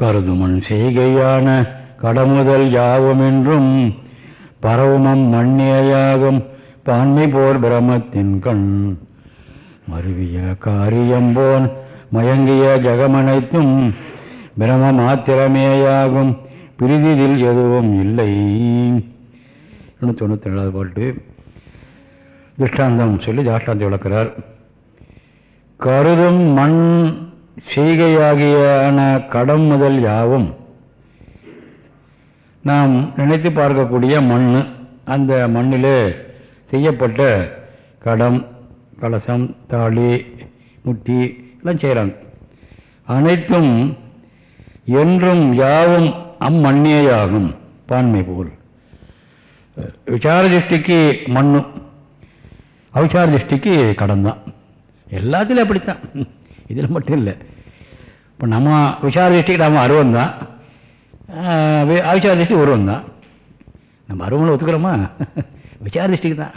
கருதுமண் செய்கையான கடமுதல் யாவமென்றும் பரவமம் மண்ணியாகும் பான்மை போர் பிரமத்தின் கண். மருவிய காரியம்போன் மயங்கிய ஜகமனைத்தும் பிரம மாத்திரமேயாகும் பிரிதிதில் எதுவும் இல்லை. தொண்ணூற்றி ரெண்டாவது பாட்டு. திருஷ்டாந்தம் சொல்லி தாஷ்டாந்தி விளக்கிறார். கருதும் மண் செய்கையாகியான கடம் முதல் யாவும் நாம் நினைத்து பார்க்கக்கூடிய மண் அந்த மண்ணிலே செய்யப்பட்ட கடம் கலசம் தாலி முட்டி எல்லாம் செய்கிறாங்க அனைத்தும் என்றும் யாவும் அம்மண்ணேயாகும் பான்மை போல் விசார திருஷ்டிக்கு மண்ணு அவிசார திருஷ்டிக்கு கடன் தான் எல்லாத்துலேயும் அப்படித்தான். இதில் மட்டும் இல்லை. இப்போ நம்ம விசார திருஷ்டிக்கு நம்ம அருவம் தான். அவிசார திருஷ்டி உருவம் தான். நம்ம அருவங்களை ஒத்துக்கிறோமா? விசார திருஷ்டிக்கு தான்.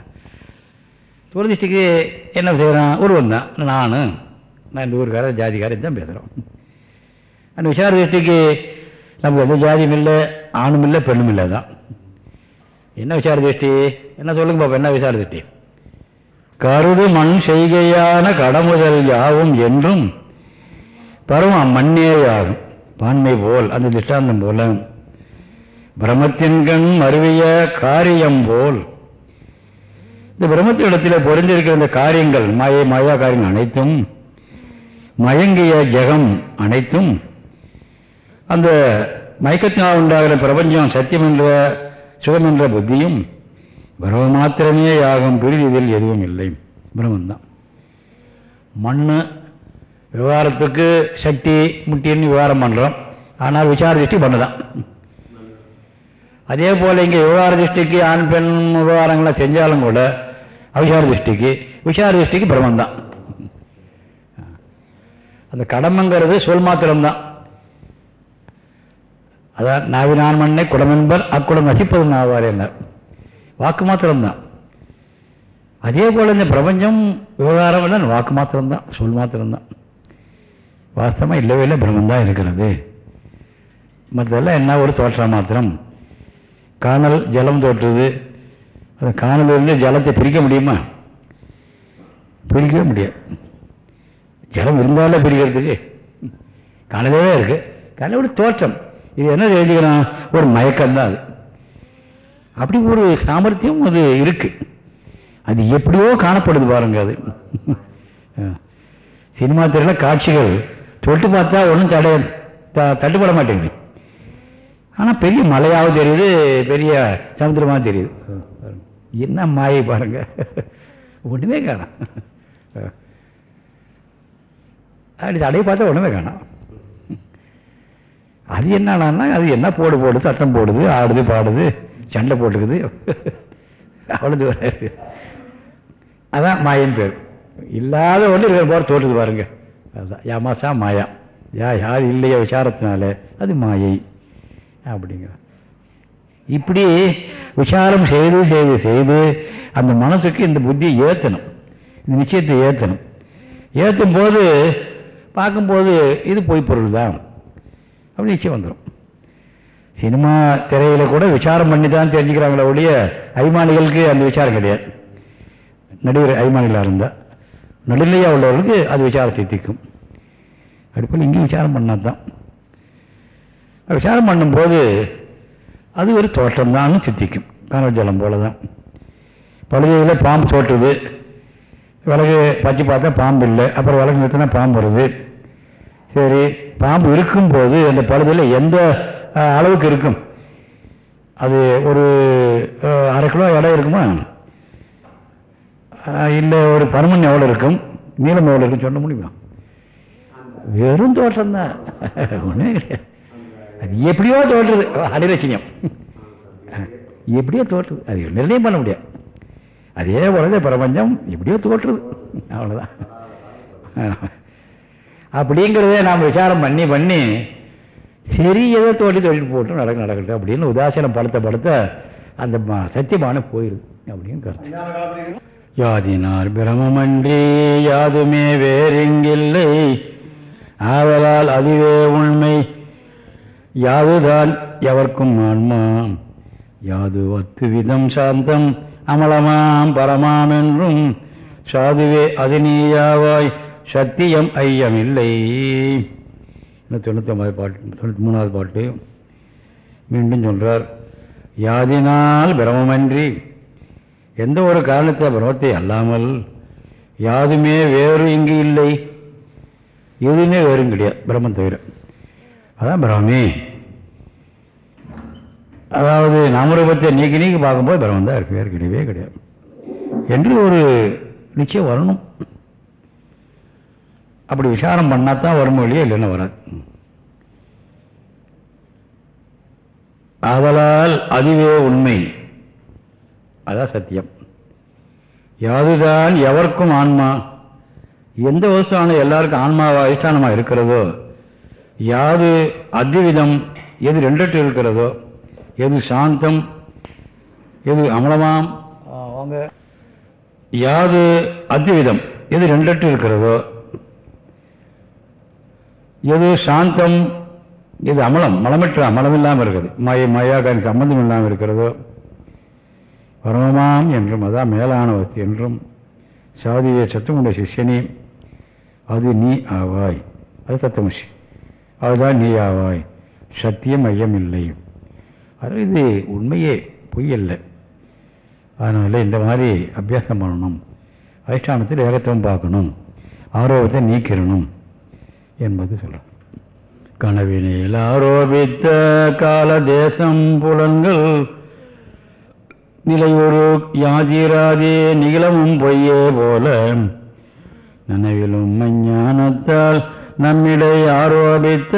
தூர திருஷ்டிக்கு என்ன செய்கிறோம் உருவம் தான். நான் நான் இந்த ஊருக்கார ஜாதிக்காரன் தான் பேசுகிறோம் அந்த விசார திருஷ்டிக்கு நமக்கு எந்த ஜாதியும் இல்லை ஆணும் இல்லை பெண்ணும் இல்லை தான். என்ன விசார திருஷ்டி? என்ன சொல்லுங்க பாப்பா என்ன விசார திருஷ்டி? கருது மண் செய்கையான கடமுதல் யாவும் என்றும் பருவம் மண்ணேயாகும் பான்மை போல் அந்த திஷ்டாந்தம் போல. பிரமத்தின்கண் அருவிய காரியம் போல். இந்த பிரம்மத்தினிடத்தில் பொருந்திருக்கிற இந்த காரியங்கள் மாயை மாயா காரியங்கள் அனைத்தும் மயங்கிய ஜெகம் அனைத்தும் அந்த மயக்கத்தினால் உண்டாகிற பிரபஞ்சம் சத்தியம் என்ற சுகம் என்ற புத்தியும் பிரம்ம மாத்திரமே யாகும் பிரிதியில் எதுவும் இல்லை. பிரம்மந்தான். மண் விவகாரத்துக்கு சக்தி முட்டின்னு விவகாரம் பண்ணுறோம் ஆனால் விசார திருஷ்டி பண்ணுதான். அதே போல் இங்கே விவகார திருஷ்டிக்கு ஆண் பெண் விவகாரங்களை செஞ்சாலும் கூட அவிசார திருஷ்டிக்கு விசார திருஷ்டிக்கு பிரம்மந்தான். அந்த கடமைங்கிறது சொல் மாத்திரம்தான். அதான் நாவினான் மண்ணை குடமென்பர் அக்குடம் நசிப்பது நாவார் என்ன வாக்கு மாத்திரம்தான். அதே போல் இந்த பிரபஞ்சம் விவகாரம் இல்லை வாக்கு மாத்திரம்தான் சொல் மாத்திரம்தான். வாஸ்தவமாக இல்லவே இல்லை பிரம்மந்தான் இருக்கிறது. மற்றதெல்லாம் என்ன ஒரு தோற்றம் மாத்திரம். காணல் ஜலம் தோற்றுது. அந்த காணலிருந்து ஜலத்தை பிரிக்க முடியுமா? பிரிக்கவே முடியாது. ஜலம் இருந்தாலே பிரிக்கிறதுக்கு. காணலே இருக்கு. ஒரு தோற்றம். இது என்ன எழுதிக்கிறோம்? ஒரு மயக்கம் தான் அது. அப்படி ஒரு சாமர்த்தியம் அது இருக்குது அது எப்படியோ காணப்படுது பாருங்க அது. சினிமா திரையில் காட்சிகள் தொட்டு பார்த்தா ஒன்றும் தடை தட்டுப்பட மாட்டேங்குது. ஆனால் பெரிய மலையாகவும் தெரியுது பெரிய சமுத்திரமாக தெரியுது. என்ன மாயை பாருங்க. ஒன்றுமே காணும். அப்படி தடையை பார்த்தா ஒன்றுமே காணும். அது என்னன்னா அது என்ன போடு போடுது சட்டம் போடுது ஆடுது பாடுது சண்டை போட்டுக்குது. அவ்வளோ தூரம். அதான் மாயின் பேர். இல்லாத ஒன்று இருக்கிற போகிற தோற்றுது பாருங்க. அதுதான். யாமாசா மாயா. யா யார் இல்லையோ விசாரத்தினால அது மாயை. அப்படிங்கிற இப்படி விசாரம் செய்து செய்து செய்து அந்த மனசுக்கு இந்த புத்தியை ஏற்றணும் இந்த நிச்சயத்தை ஏற்றணும் ஏற்றும் போது பார்க்கும்போது இது பொய்ப்பொருள் தான். அப்படி நிச்சயம் வந்துடும். சினிமா திரையில் கூட விசாரம் பண்ணி தான் தெரிஞ்சுக்கிறாங்களே ஒழிய அபிமானிகளுக்கு அந்த விசாரம் கிடையாது. நடிகர் அபிமானிகளாக இருந்தால் நடுநிலையாக உள்ளவர்களுக்கு அது விசாரம் சித்திக்கும் அப்படி இங்கேயும் விசாரம் பண்ணால் தான் விசாரம் பண்ணும்போது அது ஒரு தோட்டம் தான் சித்திக்கும். காணல் ஜலம் போல தான் பழுதையில் பாம்பு தோற்றுது. விலகு பச்சு பார்த்தா பாம்பு இல்லை. அப்புறம் விலகு நிறுத்தினா பாம்பு வருது. சரி பாம்பு இருக்கும்போது அந்த பழுதில் எந்த அளவுக்கு இருக்கும்? அது ஒரு அரை கிலோ இடம் இருக்குமா? இல்லை ஒரு பருமன் எவ்வளோ இருக்கும்? நீளம் எவ்வளோ இருக்கும் சொல்ல முடியுமா? வெறும் தோற்றம் தான் ஒன்றுமே கிடையாது. அது எப்படியோ தோற்றுது அனிரட்சியம் எப்படியோ தோற்றுது அது நிர்ணயம் பண்ண முடியாது. அதே போலதே பிரபஞ்சம் எப்படியோ தோற்றுது அவ்வளோதான் அப்படிங்கிறதே நாம் விசாரம் பண்ணி பண்ணி சரி ஏதோ தோட்டி தொழில் போட்டு நடக்க நடக்கட்டும் அப்படின்னு உதாசீனம் படுத்த படுத்த அந்த சத்தியமான போயிடுது அப்படின்னு கருத்து. யாதினார் பிரமமன்றி யாதுமே வேறெங்கில்லை. ஆவலால் அதுவே உண்மை. யாதுதான் எவர்க்கும் ஆன்மாம். யாது ஒத்து விதம் சாந்தம். அமலமாம் பரமாம் என்றும் சாதுவே அது நீயாவாய் சத்தியம் ஐயமில்லை. தொண்ணூற்றி ஒன்பது பாட்டு தொண்ணூற்றி மூணாவது பாட்டு. மீண்டும் சொல்கிறார் யாதினால் பிரமமன்றி எந்த ஒரு காரணத்தை பிரமத்தை அல்லாமல் யாதுமே வேறு இங்கு இல்லை. எதுவுமே வேறும் கிடையாது பிரம்மம் தவிர. அதான் பிரமே அதாவது நாமரூபத்தை நீக்கி நீக்கி பார்க்கும்போது பிரம்மம் தான் இருக்கு வேறு கிடையவே கிடையாது. என்று ஒரு நிச்சயம் வரணும். அப்படி விசாரம் பண்ணால் தான் வரும் வழியே இல்லைன்னா வராது. ஆதலால் அதுவே உண்மை. அதான் சத்தியம். யாதுதான் எவருக்கும் ஆன்மா எந்த வஸ்துவான எல்லாருக்கும் ஆன்மாவா அதிஷ்டானமாக இருக்கிறதோ யாது அத்விதம் எது ரெண்டட்டு இருக்கிறதோ எது சாந்தம் எது அமலமாம் அவங்க யாது அத்விதம் எது ரெண்டட்டு இருக்கிறதோ எது சாந்தம் இது அமலம் மலமற்ற அமலம் இல்லாமல் இருக்குது மய மயாகாரி சம்பந்தம் இல்லாமல் இருக்கிறதோ பரமமாம் என்றும் அதான் மேலான வஸ்து என்றும் சாதிய சத்துமுடைய சிஷ்யனே அது நீ ஆவாய். அது தத்துவசி அதுதான் நீ ஆவாய். சத்தியம் ஐயம் இல்லை அது இது உண்மையே பொய் இல்லை அதனால் இந்த மாதிரி அபியாசம் பண்ணணும். அதிஷ்டானத்தில் ஏகத்துவம் பார்க்கணும். ஆரோக்கியத்தை நீக்கிடணும் என்பது சொல்கிறோம் கனவினில் ஆரோபித்த கால தேசம் புலன்கள் நிலையொரு யாதிராதே நிகழமும் பொய்யே போல. நனவிலும் ஞானத்தால் நம்மிடை ஆரோபித்த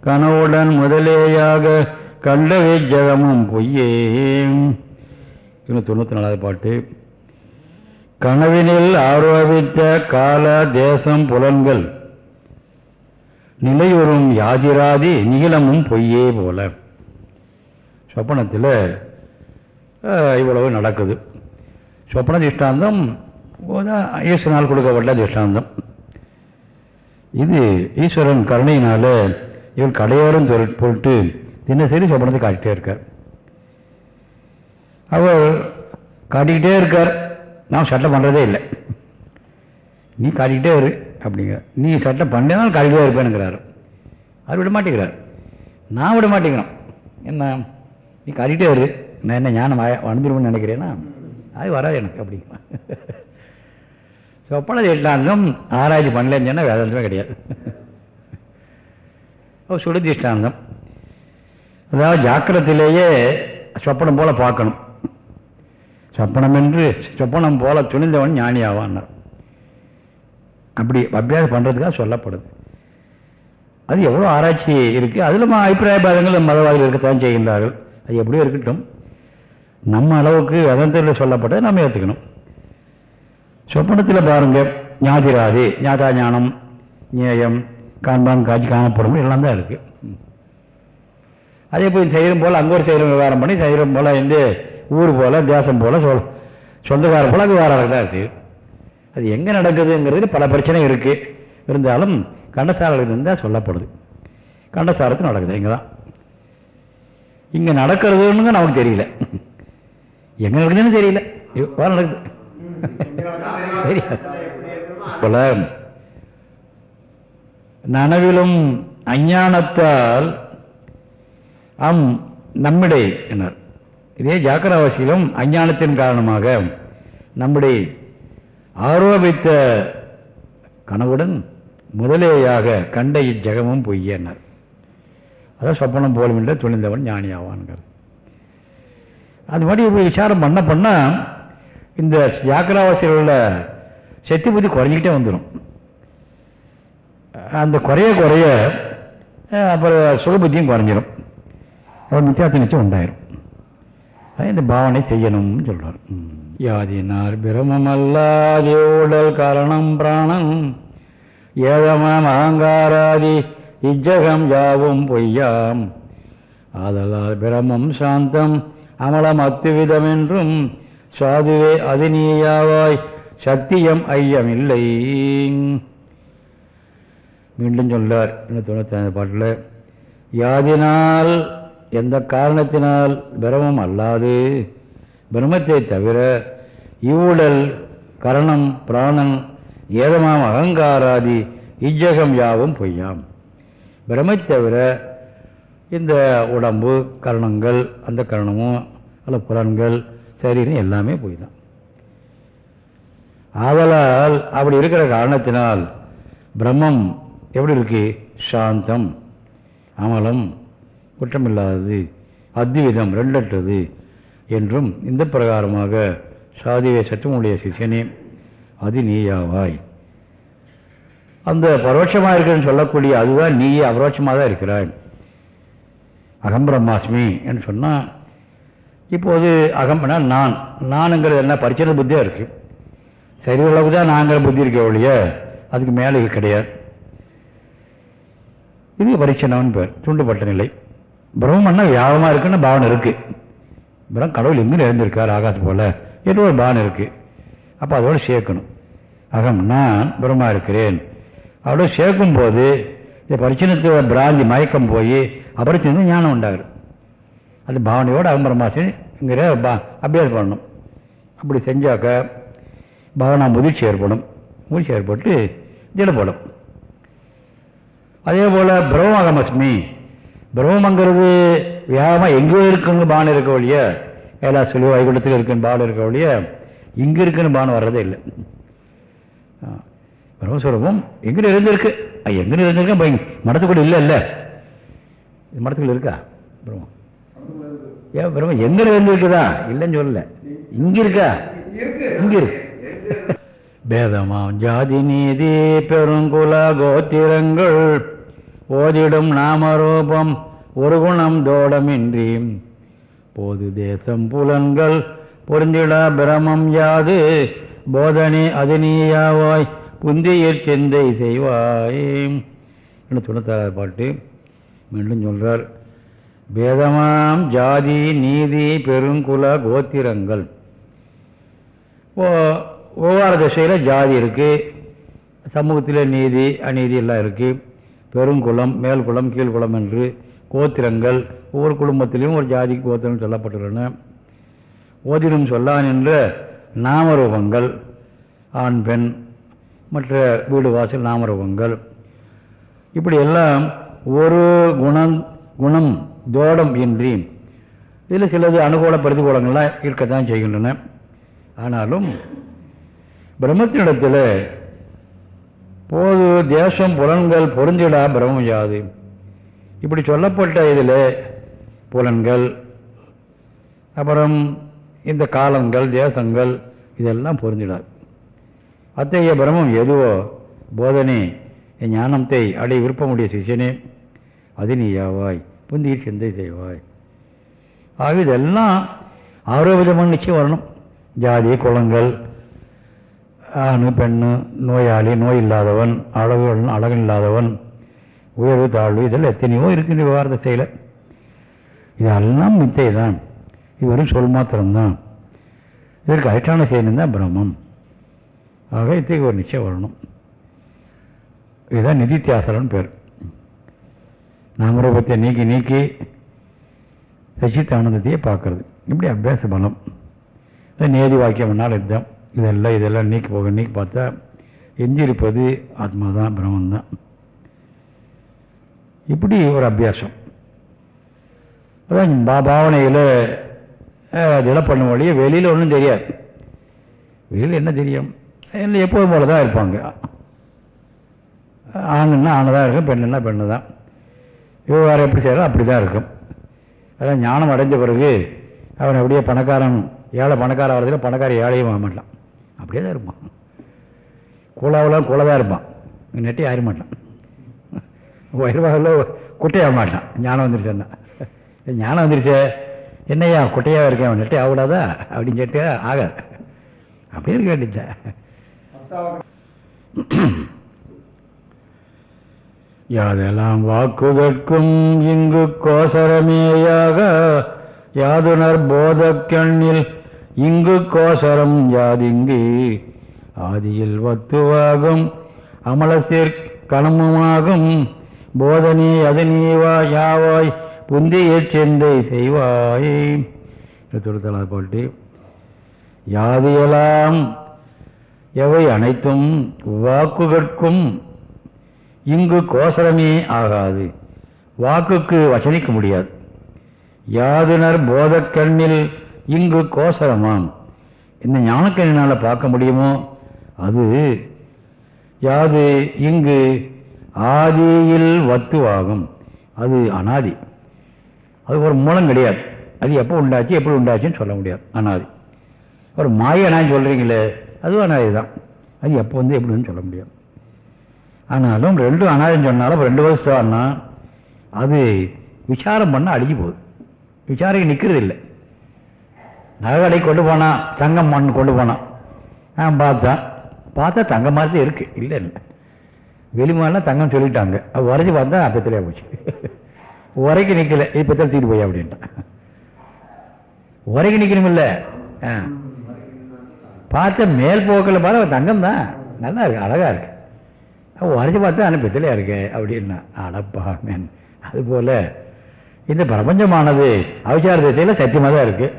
கனவுடன் முதலேயாக கண்டவை ஜகமும் பொய்யே. இன்னும் தொண்ணூற்றி நாலாவது பாட்டு. கனவினில் ஆரோபித்த கால தேசம் புலன்கள். நிலையுறும் யாதிராதி நிகிலமும் பொய்யே போல. சொப்பனத்தில் இவ்வளவு நடக்குது. சொப்பன திஷ்டாந்தம் ஈஸ்வரனால் கொடுக்கப்பட்ட திஷ்டாந்தம். இது ஈஸ்வரன் கருணையினால இவன் கடையோரம் பொருட்டு தினசரி சொப்பனத்தை காட்டிகிட்டே இருக்கார். அவர் காட்டிக்கிட்டே இருக்கார். நாம் சட்டம் பண்ணுறதே இல்லை. நீ காட்டிக்கிட்டே இரு அப்படிங்கிற நீ சட்டம் பண்ணினாலும் காட்டிக்கிட்டே இருப்பேனுங்கிறார். அவர் விட மாட்டேங்கிறார். நான் விட மாட்டேங்கிறோம். என்ன? நீ காட்டிக்கிட்டே இரு. நான் என்ன ஞானம் வந்துருவேன்னு நினைக்கிறேன்னா அது வராது எனக்கு அப்படி. சொப்பன திஷ்டாந்தம் ஆராய்ச்சி பண்ணலன்னு சொன்னால் வேதாந்தமே கிடையாது. சுடு திஷ்டாந்தம் அதாவது ஜாக்கிரத்திலேயே சொப்பனம் போல பார்க்கணும். சொப்பனம் என்று சொப்பனம் போல துணிந்தவன் ஞானி ஆவான்னார் அப்படி அபியாசம் பண்ணுறதுக்காக சொல்லப்படுது. அது எவ்வளோ ஆராய்ச்சி இருக்குது அதில் அபிப்பிராய பாதங்கள் மதவாதிகள் இருக்கத்தான் செய்கின்றார்கள். அது எப்படியோ இருக்கட்டும். நம்ம அளவுக்கு அதந்தில் சொல்லப்பட்டதை நம்ம ஏற்றுக்கணும் சொப்பனத்தில் பாருங்கள் ஞாதிராதி ஞாதா ஞானம் ஞேயம் காண்பான் காட்சி காணப்படும் எல்லாம் தான் இருக்குது அதே போய் சைரம் போல் அங்கே ஒரு சைரம் விவகாரம் பண்ணி சைரம் போல் இந்த ஊர் போல் தேசம் போல் சொல் சொந்தக்காரர் போல் அங்கே வேறு தான் இருக்குது அது எங்கே நடக்குதுங்கிறது பல பிரச்சனை இருக்குது இருந்தாலும் கண்டசாரத்தில் இருந்தால் சொல்லப்படுது. கண்டசாரத்தில் நடக்குது இங்கே தான் இங்கே நடக்கிறதுன்னு நமக்கு தெரியல. எங்க நடக்குதுன்னு தெரியல. வேறு நடக்குது. தெரியாது போல. நனவிலும் அஞ்ஞானத்தால் அம் நம்மிடை என்னார். இதே ஜாக்கிரவாசியிலும் அஞ்ஞானத்தின் காரணமாக நம்முடைய ஆரோபித்த கனவுடன் முதலேயாக கண்ட இச்சகமும் பொய்யனர். அதான் சொப்பனம் போலும் என்று துணிந்தவன் ஞானியாவான்கள் அது மாதிரி ஒரு விசாரம் பண்ண பண்ணால் இந்த ஜாக்கிராவாசியில் உள்ள சக்தி புத்தி குறைஞ்சிக்கிட்டே வந்துடும் அந்த குறைய குறைய அப்புறம் சுகபுத்தியும் குறைஞ்சிடும் அப்புறம் மித்தியாத்தி நிச்சயம் உண்டாயிரும். இந்த பாவனை செய்யணும்னு சொல்கிறார் யாதினார் பிரமமல்லாதே உடல் காரணம் பிராணம் ஏதமாம் அகங்காராதி இஜகம் யாவும் பொய்யாம். ஆதலால் பிரமம் சாந்தம் அமலம் அத்துவிதமென்றும் சாதுவே அது சத்தியம் ஐயமில்லை. மீண்டும் சொல்லார் என்று தொண்ணூற்றி பாட்டில் யாதினால் எந்த காரணத்தினால் பிரமம் அல்லாது? பிரம்மத்தை தவிர இவ்வுடல் கரணம் பிராணன் ஏதமாம் அகங்காராதி இஜகம் யாவும் பொய்யாம். பிரமை தவிர இந்த உடம்பு கரணங்கள் அந்த கரணமும் அல்ல புலன்கள் சரீரம் எல்லாமே போய் தான் ஆதலால் அப்படி இருக்கிற காரணத்தினால் பிரம்மம் எப்படி இருக்கு? சாந்தம் அமலம் குற்றமில்லாதது அத்விதம் ரெண்டற்றது என்றும் இந்த பிரகாரமாக சாதிவே சற்றுமுடைய சிஷியனே அது நீயாவாய் அந்த பரோட்சமாக இருக்கிறன்னு சொல்லக்கூடிய அதுதான் நீயே அபரோட்சமாக தான் இருக்கிறாய். அகம்பிரம்மாஸ்மி என்று சொன்னால் இப்போது அகம்னா நான். நானுங்கிறது என்ன? பரிச்சன புத்தியாக இருக்குது சரி அளவுக்கு தான் நாங்கிற புத்தி இருக்க ஒழிய அதுக்கு மேலே கிடையாது. இது பரிச்சனவன் பேர் தூண்டப்பட்ட நிலை. பிரம்மன்னா வியாபமாக இருக்குன்னு பாவனை இருக்குது பிரம் கடவுள் எங்கே நிறைந்திருக்கார் ஆகாசம் போல்? என்று ஒரு பாவனை இருக்குது அப்போ அதோடு சேர்க்கணும். அகம் நான் பிரம்மா இருக்கிறேன். அதோட சேர்க்கும் போது இந்த பரிச்சனத்தை பிராந்தி மயக்கம் போய் அப்புறம் ஞானம் உண்டாகுது. அது பாவனையோடு அகம்பரமாசிங்கிற பா அபியாசம் பண்ணணும். அப்படி செஞ்சாக்க பாவனா முதிர்ச்சி ஏற்படும். முதிர்ச்சி ஏற்பட்டு திடப்படும். அதே போல் பிரம்மகமஸ்மி பிரம்மங்கிறது வியாபமாக எங்கே இருக்குன்னு பானம் இருக்க ஒழிய எல்லா சொல்லி வைகுண்டத்தில் இருக்குன்னு பானம் இருக்க ஒழிய இங்கே இருக்குன்னு பானம் வர்றதே இல்லை. பிரம்மஸ்வரூபம் எங்கே இருந்திருக்கு. எங்கே இருந்திருக்கேன் பை மடத்துக்குள்ள இல்லை இல்லை. மடத்துக்குள்ள இருக்கா? பிரம்மம் ஏன் பிரம்மம் எங்கே இருந்திருக்குதா இல்லைன்னு சொல்லல. இங்கே இருக்கா? இங்கே இருக்கு. பேதமாம் ஜாதி நீதி பெருங்குல கோத்திரங்கள் ஓதிடும் நாமரூபம் ஒரு குணம் தோடமின்றி. போது தேசம் புலன்கள் பொருந்திடா பிரமம் யாது? போதனை அது நீயாவாய் புந்தியர் செந்தை செய்வாய். என்று தொண்ணூத்தாறு பாட்டு. மீண்டும் சொல்கிறார் பேதமாம் ஜாதி நீதி பெருங்குல கோத்திரங்கள். ஓ ஒவ்வொரு திசையில் ஜாதி இருக்குது சமூகத்தில் நீதி அநீதி எல்லாம் இருக்குது பெருங்குளம் மேல்குளம் கீழ்குளம் என்று கோத்திரங்கள் ஒவ்வொரு குடும்பத்திலையும் ஒரு ஜாதி கோத்திரம் சொல்லப்பட்டுள்ளன. ஓதிடும் சொல்லான் என்ற நாமரூபங்கள் ஆண் பெண் மற்ற வீடு வாசல் நாமரூபங்கள். இப்படியெல்லாம் ஒரு குணம் குணம் தோடம் இன்றி இதில் சிலது அனுகூல பிரதிகூலங்கள்லாம் இருக்கத்தான் செய்கின்றன. ஆனாலும் பிரம்மத்தினிடத்தில் போது தேசம் புலன்கள் பொருந்திடா பிரம்மம் யாது? இப்படி சொல்லப்பட்ட இதில் புலன்கள் அப்புறம் இந்த காலங்கள் தேசங்கள் இதெல்லாம் பொருந்திடாது அத்தகைய பிரமம் எதுவோ போதனை என் ஞானத்தை அடை விருப்பமுடைய சிஷியனே அது நீயாவாய் புந்தியில் சிந்தை செய்வாய். ஆக இதெல்லாம் ஆரோக்கியமான நிச்சயம் வரணும். ஜாதி குளங்கள் ஆணு பெண்ணு நோயாளி நோய் இல்லாதவன் அழகு அழகு இல்லாதவன் உயர்வு தாழ்வு இதெல்லாம் எத்தனையோ இருக்குது விவகாரத்தை செய்யலை. இதெல்லாம் மித்தை தான் இது வெறும் சொல் மாத்திரம்தான். இதற்கு அதிஷ்டான செய்யணும் தான் பிரம்மம் ஆக இத்தகைய ஒரு நிச்சயம் வரணும். இதுதான் நிதித்தியாசலன் பேர். நாமரூபத்தை நீக்கி நீக்கி சச்சித்தானந்தத்தையே பார்க்கறது. இப்படி அபியாச பலம். நேதி வாக்கியம்னால இதுதான். இதெல்லாம் இதெல்லாம் நீக்கி போக நீக்கி பார்த்தா எஞ்சிருப்பது ஆத்மா தான் பிரம்மன் தான் இப்படி ஒரு அபியாசம். அதான் பா பாவனையில் அதெல்லாம் பண்ண வழியே வெளியில் ஒன்றும் தெரியாது. வெளியில் என்ன தெரியும்? இல்லை எப்போதும் போல தான் இருப்பாங்க. ஆணுன்னா ஆணு தான் இருக்கும் பெண்ணுன்னா பெண்ணு தான் விவகாரம் எப்படி செய்யறோம் அப்படி தான் இருக்கும். அதான் ஞானம் அடைஞ்ச பிறகு அவன் அப்படியே பணக்காரன் ஏழை பணக்கார வரதில் பணக்கார ஏழையும் ஆக மாட்டான். அப்படியே தான் இருப்பான். குழாவெல்லாம் கூழ தான் இருப்பான். நெட்டி ஆற மாட்டான். வயிறுவாகில் குட்டையாக மாட்டான். ஞானம் வந்துருச்சேன்னா. ஞானம் வந்துருச்சே என்னையா குட்டையாக இருக்கேன் அவன் நெட்டி ஆகக்கூடாதா? அப்படின்னு சொல்லிட்டு ஆகாது. அப்படியே இருக்க வேண்டியதான் யாதெல்லாம் வாக்குதற்கும் இங்கு கோசரமேயாக யாதுனர் போதக்கண்ணில் இங்கு கோசரம் யாதிங்கு ஆதியில் வத்துவாகும் அமலசேர் கணமுமாகும் போதனி அதனீவா யாவாய் புந்திய செந்தை செய்வாய். தொடுத்தலா போட்டு. யாதியெல்லாம் எவை அனைத்தும் வாக்குகற்கும் இங்கு கோசரமே ஆகாது. வாக்குக்கு வசனிக்க முடியாது. யாதுனர் போதக்கண்ணில் இங்கு கோசரமாம். இந்த ஞானக்கண்ணினால் பார்க்க முடியுமோ? அது யாது இங்கு ஆதியில் வத்துவாகும். அது அனாதி. அது ஒரு மூலம் கிடையாது. அது எப்போ உண்டாச்சு எப்படி உண்டாச்சுன்னு சொல்ல முடியாது. அனாதி. ஒரு மாய அனாதி சொல்கிறீங்களே அதுவும் அனாதி தான். அது எப்போ வந்து எப்படின்னு சொல்ல முடியும் ஆனாலும் ரெண்டும் அனாதின்னு சொன்னாலும் ரெண்டு வருஷம்னா அது விசாரம் பண்ணால் அழிஞ்சு போகுது. விசாரிக்க நிற்கிறது இல்லை. நகை கொண்டு போனான் தங்கம் மண் கொண்டு போனான் நான் பார்த்தேன் பார்த்தா தங்கம் மாதிரி தான் இருக்குது இல்லை இல்லை. வெளிமாலாம் தங்கம் சொல்லிட்டாங்க. அது உரைச்சி பார்த்தா அப்பத்திலே போச்சு. உரைக்கு நிற்கல இப்பத்தில் தூக்கிட்டு போய் அப்படின்ட்டான். உரைக்கு நிற்கணுமில்ல ஆ. பார்த்த மேல் போக்கில் பார்த்தா தங்கம் தான் நல்லா இருக்கு அழகாக இருக்கு. உரைச்சி பார்த்தா ஆனால் பித்தளையாக இருக்கு? அப்படின்னா அடப்பா மேன் அதுபோல் இந்த பிரபஞ்சமானது அவசார திசையில் சத்தியமாக தான் இருக்குது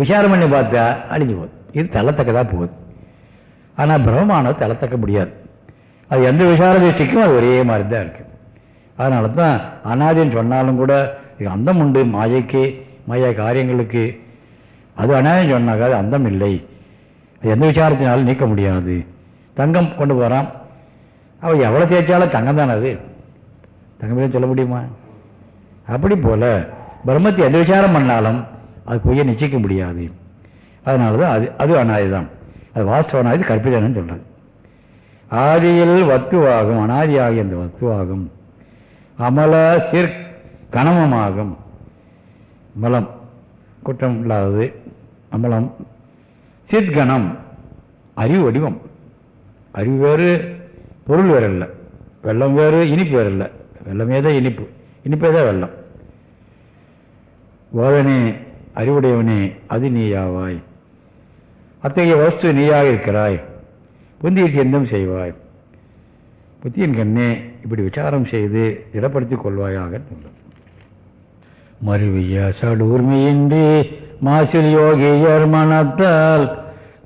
விசாரம் பண்ணி பார்த்தா அழிஞ்சு போகுது. இது தள்ளத்தக்கதாக போகுது. ஆனால் பிரம்மமானது தள்ளத்தக்க முடியாது. அது எந்த விசார திருஷ்டிக்கும் அது ஒரே மாதிரி தான் இருக்குது அதனால தான் அனாதின்னு சொன்னாலும் கூட இது அந்தம் உண்டு மாயைக்கு மாயா காரியங்களுக்கு. அது அனாதின்னு சொன்னாக்க அது அந்தம் இல்லை. எந்த விசாரத்தினாலும் நீக்க முடியாது. தங்கம் கொண்டு போகிறான் அவள் எவ்வளோ தேய்ச்சாலும் தங்கம் தானே அது. தங்கம் சொல்ல முடியுமா? அப்படி போல் பிரம்மத்தை எந்த விசாரம் பண்ணாலும் அது பொய்யை நிச்சயிக்க முடியாது. அதனால தான் அது அது அனாதி தான் அது வாஸ்தவ வாஸ்தவனாதி கற்பிதானு சொல்கிறது ஆதியில் வத்துவாகும் அனாதியாகிய அந்த வத்துவாகும். அமல சிற் கணமமாகும் மலம் குற்றம் இல்லாதது அமலம் சித்கணம் அறிவு வடிவம். அறிவு வேறு பொருள் வேறு இல்லை வெள்ளம் வேறு இனிப்பு வேறு இல்லை வெள்ளமே தான் இனிப்பு. இனிப்பே தான் வெள்ளம். வாழனே அறிவுடையவனே அது நீயாவாய். அத்தகைய வஸ்து நீயாக இருக்கிறாய். புந்தியில் எந்தம் செய்வாய். புத்தியின் கண்ணே இப்படி விசாரம் செய்து திடப்படுத்திக் கொள்வாயாக சொல்லும் மருவிய சடூர்மையின்றி மாசில் யோகியர் மனத்தால்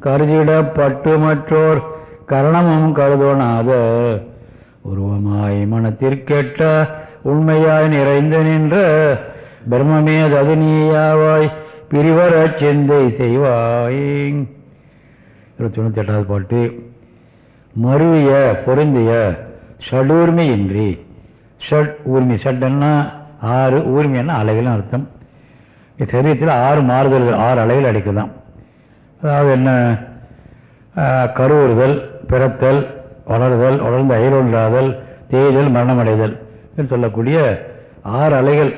கருதிடப்பட்டு மற்றோர் கரணமும் கருதோனாத உருவமாய் மனத்திற்கெட்ட உண்மையாய் நிறைந்து நின்ற பிரம்மமே தது பிரிவர பிரிவரச் சிந்தை செய்வாய். இருபத்தி தொண்ணூற்றி எட்டாவது பாட்டு. மருவிய பொருந்திய ஷடூர்மையின்றி ஷட் ஊர்மி ஷட்னா ஆறு ஊர்மின்னா அலைகள்னு அர்த்தம். சரீரத்தில் ஆறு மாறுதல்கள் ஆறு அலைகள் அடிக்கலாம் அதாவது என்ன? கருவுறுதல் பிறத்தல் வளருதல் வளர்ந்து அயலொன்றாதல் தேய்தல் மரணமடைதல் என்று சொல்லக்கூடிய ஆறு அலைகள்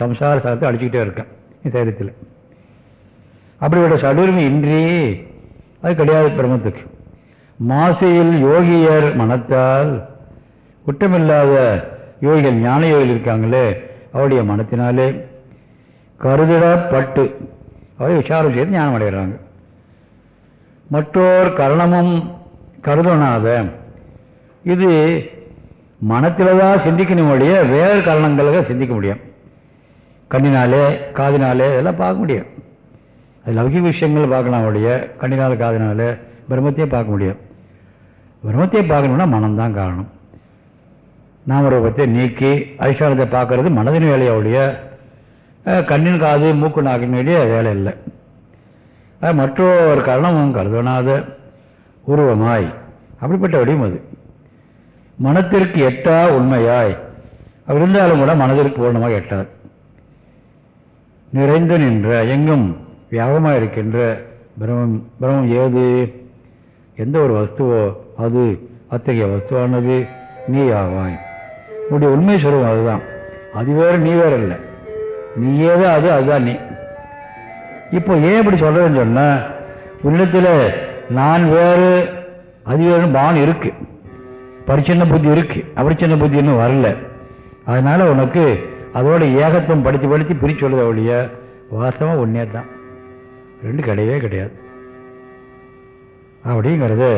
சம்சார சாரத்தை அடிச்சுக்கிட்டே இருக்கேன் இந்த சரீரத்தில் அப்படிப்பட்ட சடுரிமை இன்றி அது கிடையாது பிரம்மத்துக்கு. மாசையில் யோகியர் மனத்தால் குற்றமில்லாத யோகிகள் ஞான யோகிகள் இருக்காங்களே அவருடைய மனத்தினாலே கருதிடப்பட்டு அவரை விசாரம் செய்து ஞானம் அடைகிறாங்க மற்றோர் கரணமும் கருதனாத இது மனத்தில் தான் சிந்திக்கணும் ஒழிய வேறு காரணங்களுக்கு சிந்திக்க முடியும். கண்ணினாலே காதினாலே இதெல்லாம் பார்க்க முடியும். அது லௌகிக விஷயங்கள் பார்க்கலாம் ஒழிய கண்ணினால் காதினாலே பிரம்மத்தையே பார்க்க முடியும். பிரம்மத்தையே பார்க்கணும்னா மனம்தான் காரணம். நாமரூபத்தை நீக்கி அதிஷ்டானத்தை பார்க்கறது மனதின் வேலையோடைய கண்ணின் காது மூக்கு நாக்கின் வேலை இல்லை. மற்றொரு காரணமும் கருதனாத உருவமாய். அப்படிப்பட்ட வடிவம் அது. மனத்திற்கு எட்டா உண்மையாய். அப்படி இருந்தாலும் கூட மனதிற்கு பூர்ணமாக எட்டார். நிறைந்து நின்ற எங்கும் வியாபமாக இருக்கின்ற பிரமம் பிரமம் ஏது? எந்த ஒரு வஸ்துவோ அது. அத்தகைய வஸ்துவானது நீ ஆவாய். உன்னுடைய உண்மை சொல்லுவோம் அதுதான். அது வேறு நீ வேறு இல்லை நீயே தான் அது அதுதான் நீ. இப்போ ஏன் இப்படி சொல்கிறேன்னு சொன்னால் உள்ளத்தில் நான் வேறு அது வேறு பானம் இருக்குது பரிச்சின்ன புத்தி இருக்குது அபரிச்சின்ன புத்தி இன்னும் வரல. அதனால் உனக்கு அதோட ஏகத்துவம் படித்து படித்து பிரிச்சு சொல்லுத ஒழிய வாஸ்தவம் ஒன்றே தான் ரெண்டு கிடையவே கிடையாது. அப்படிங்கிறது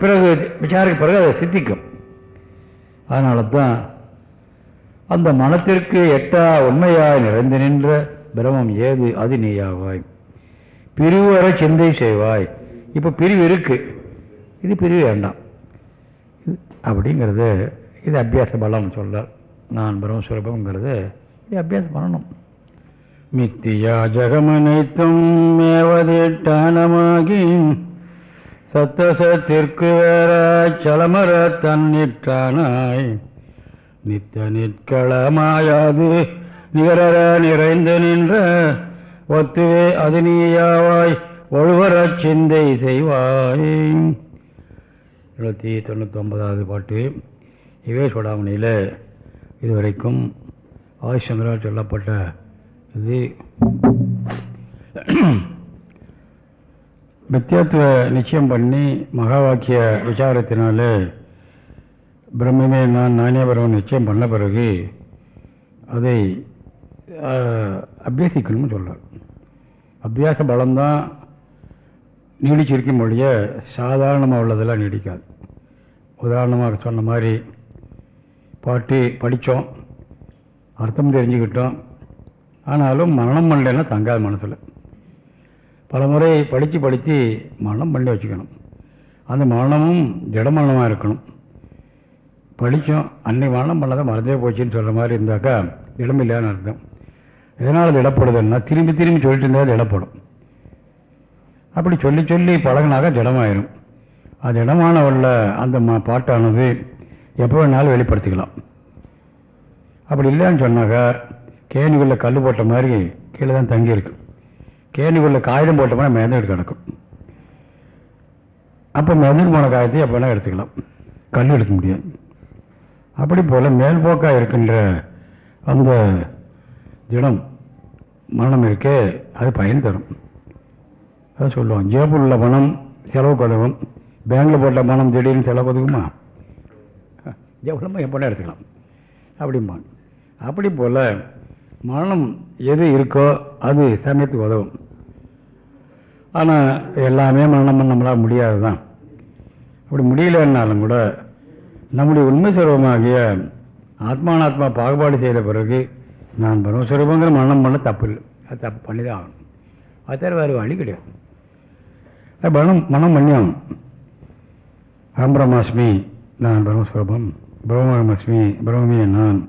பிறகு விசாரிக்க பிறகு அதை சித்திக்கும். அதனால தான் அந்த மனத்திற்கு எட்டா உண்மையாய் நிறைந்து நின்ற பிரமம் ஏது அது நீயாவாய் பிரிவர சிந்தை செய்வாய். இப்போ பிரிவு இருக்குது இது பிரிவு வேண்டாம். அப்படிங்கிறது இது அபியாச பலம்னு சொல்ல நான் பிரம்மஸ்வரூபங்கிறது இது அபியாசம் பண்ணணும். மித்தியா ஜெகமனைத்தும் மேவதிட்டானமாகி சத்தசத்திற்கு வேற சலமர தன்னிற்றானாய். நித்த நிற்களமாயாது நிகரர நிறைந்து நின்ற ஒத்துவே அது நீயாவாய் ஒழுவரச் சிந்தை செய்வாய். எழுநூற்றி தொண்ணூற்றி பாட்டு. இவே சோடாமணியில் இதுவரைக்கும் ஆதிசங்கரால் சொல்லப்பட்ட இது. வித்தியத்துவ நிச்சயம் பண்ணி மகா வாக்கிய விசாரத்தினால பிரம்மமே நான் நானே பிரம்மன் நிச்சயம் பண்ண பிறகு அதை அபியசிக்கணும்னு சொல்கிறார் அபியாச பலம்தான் நீடிச்சிருக்கும் மொழிய சாதாரணமாக உள்ளதெல்லாம் நீடிக்காது. உதாரணமாக சொன்ன மாதிரி பாட்டு படித்தோம் அர்த்தம் தெரிஞ்சுக்கிட்டோம் ஆனாலும் மரணம் பண்ணலைன்னா தங்காது மனசில். பல முறை படித்து படித்து மரணம் பண்ணி வச்சுக்கணும். அந்த மரணமும் திடமரணமாக இருக்கணும். படித்தோம் அன்னை மரணம் பண்ணாதான் மறந்தே போச்சுன்னு சொல்கிற மாதிரி இருந்தாக்கா இடமில்லைன்னு அர்த்தம். எதனால் அது இடப்படுதுன்னா திரும்பி திரும்பி சொல்லிட்டு இருந்தால் அது இடப்படும். அப்படி சொல்லி சொல்லி பழகினாக்க ஜடமாயிரும் அது இடமான உள்ள அந்த மா பாட்டானது எப்போ வேணாலும் வெளிப்படுத்திக்கலாம். அப்படி இல்லைன்னு சொன்னாக்கா கேணிக்குள்ளே கல் போட்ட மாதிரி கீழே தான் தங்கியிருக்கு கேணிக்குள்ளே காகிதம் போட்டோம்னா மிதந்துட்டு கிடக்கும். அப்போ மிதந்துட்டு போன காயத்தையும் எப்போ வேணால் எடுத்துக்கலாம். கல் எடுக்க முடியாது. அப்படி போல் மேல்போக்காக இருக்கின்ற அந்த திடம் மரணம் இருக்கே அது பயன் தரும். அதை சொல்லுவோம் ஜேபில் உள்ள பணம் செலவுக்கு உதவும் பேங்கில் போட்ட பணம் திடீர்னு செலவு உதவுமா ஜேபில் எப்போ எடுத்துக்கலாம். அப்படிம்பாங்க. அப்படி போல் மரணம் எது இருக்கோ அது சமயத்துக்கு உதவும். ஆனால் எல்லாமே மரணம் நம்மளால் முடியாது தான் அப்படி முடியலன்னாலும் கூட நம்முடைய உண்மை சுரூபமாகிய ஆத்மானாத்மா பாகுபாடு செய்த பிறகு நான் பிரம்மஸ்வரூபங்கிற மரணம் பண்ண தப்பு இல்லை அது தப்பு பண்ணி தான் ஆகணும். அது தவிர வேறு வழி கிடையாது. அது மனம் மனம் பண்ணி ஆகணும் அகம் நான் பிரம்மஸ்வரூபம் பிரம்மஸ்மி பிரம்மே நான்.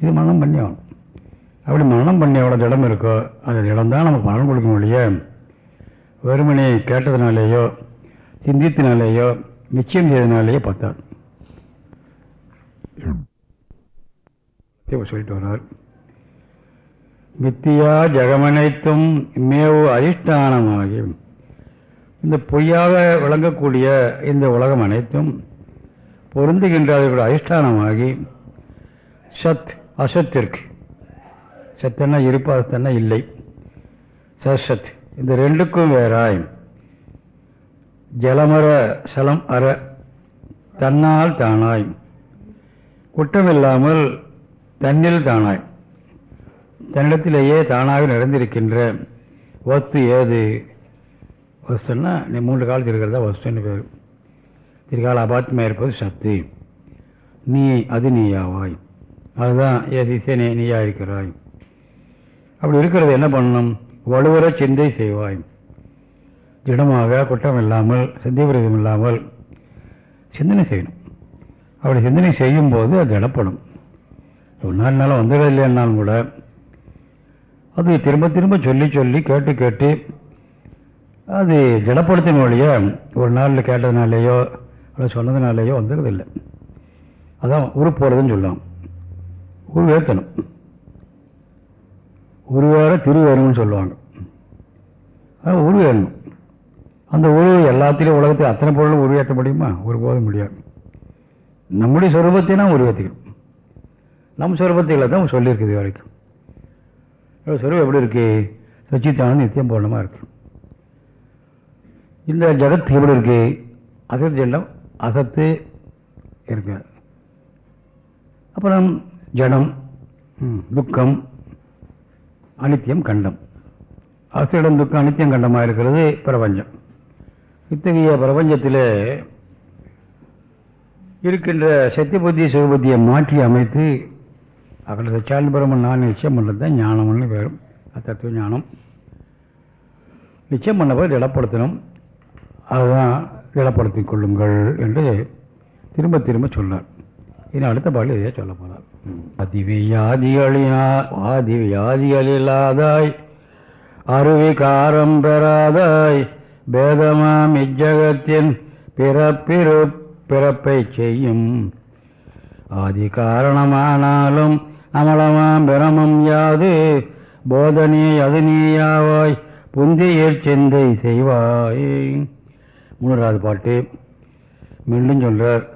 இது மனம் பண்ணி ஆகணும் அப்படி மனம் பண்ணி எவ்வளோ திடம் இருக்கோ அந்த திடம் தான் நம்ம பலன் கொடுக்க ஒழிய வெறுமனை கேட்டதுனாலேயோ சிந்தித்தினாலேயோ நிச்சயம் செய்தனாலேயோ பத்தாது. சொல்லிட்டு வர்றார். மித்தியா ஜெகமனைத்தும் மேவு அதிஷ்டானமாகி இந்த பொய்யாக விளங்கக்கூடிய இந்த உலகம் அனைத்தும் பொருந்துகின்ற அதனுடைய அதிஷ்டானமாகி சத் அசத்திற்கு. சத்தன்னா இருப்பு அசத்தன்னா இல்லை. சசத் இந்த ரெண்டுக்கும் வேறாய். ஜலமர சலம் அற தன்னால் தானாய். குற்றமில்லாமல் தன்னில் தானாய். தன்னிடத்திலேயே தானாக நிறைந்திருக்கின்ற வஸ்து ஏது? வஸ்துன்னா நீ மூன்று காலத்தில் இருக்கிறதா வஸ்துன்னு பேர். திருக்கால அபாத்மா இருப்பது சக்தி. நீ அது நீயாவாய். அதுதான் ஏ திசை நீ நீயா இருக்கிறாய். அப்படி இருக்கிறது என்ன பண்ணணும்? வலுவர சிந்தை செய்வாய். திடமாக குற்றம் இல்லாமல் சிந்திவிரதம் இல்லாமல் சிந்தனை செய்யணும். அப்படி சிந்தனை செய்யும்போது அது திடப்படும் ஒரு நாள் நாளும் வந்தது இல்லைன்னாலும் கூட அது திரும்ப திரும்ப சொல்லி சொல்லி கேட்டு கேட்டு அது ஜடப்படுத்தின வழிய ஒரு நாளில் கேட்டதுனாலேயோ அல்லது சொன்னதுனாலேயோ வந்துடுறது இல்லை அதான் உருப்போறதுன்னு சொல்லலாம் உருவேத்தணும். உருவேற திருவேணும்னு சொல்லுவாங்க. அதான் உருவேணும். அந்த உருவு எல்லாத்திலையும் உலகத்தில் அத்தனை பொருளும் உருவேற்ற முடியுமா? ஒருபோதும் முடியாது. நம்முடைய சொரூபத்தை நான் உருவேற்றிக்கணும். நம்ம சொரூபத்தில் தான் சொல்லியிருக்குது இது வரைக்கும். சொரூபம் எப்படி இருக்கு? சச்சித்தானந்த நித்தியம் பூர்ணமாக இருக்கு. இந்த ஜகத் எப்படி இருக்கு? அசத்து ஜெல்லம் அசத்து இருக்கு. அப்புறம் ஜடம் துக்கம் அனித்தியம் கண்டம். அசைடம் துக்கம் அனித்தியம் கண்டமாக இருக்கிறது பிரபஞ்சம். இத்தகைய பிரபஞ்சத்தில் இருக்கின்ற சத்திய புத்தி சிவபுத்தியை மாற்றி அமைத்து அகல சச்சாலி பிரம்மன் நான் நிச்சயம் பண்ணுறது தான் ஞானம்னு பேர் தத்துவ ஞானம். நிச்சயம் பண்ண போது திடப்படுத்தணும் அதுதான் திடப்படுத்திக் கொள்ளுங்கள் என்று திரும்ப திரும்ப சொன்னார். இனி அடுத்த பாடல் இதையே சொல்ல போனார் அதிவியாதிகளினா ஆதிவியாதிகளில்லாதாய் அருவி காரம் பெறாதாய் பேதமாம் இஜகத்தின் பிறப்பிரு பிறப்பை செய்யும். ஆதி காரணமானாலும் அமலமாம் பிரமம் யாது? போதனே அது நீயாவாய் புந்தியில் செய்வாய். மூணாவது பாட்டு. மீண்டும் சொல்கிறார்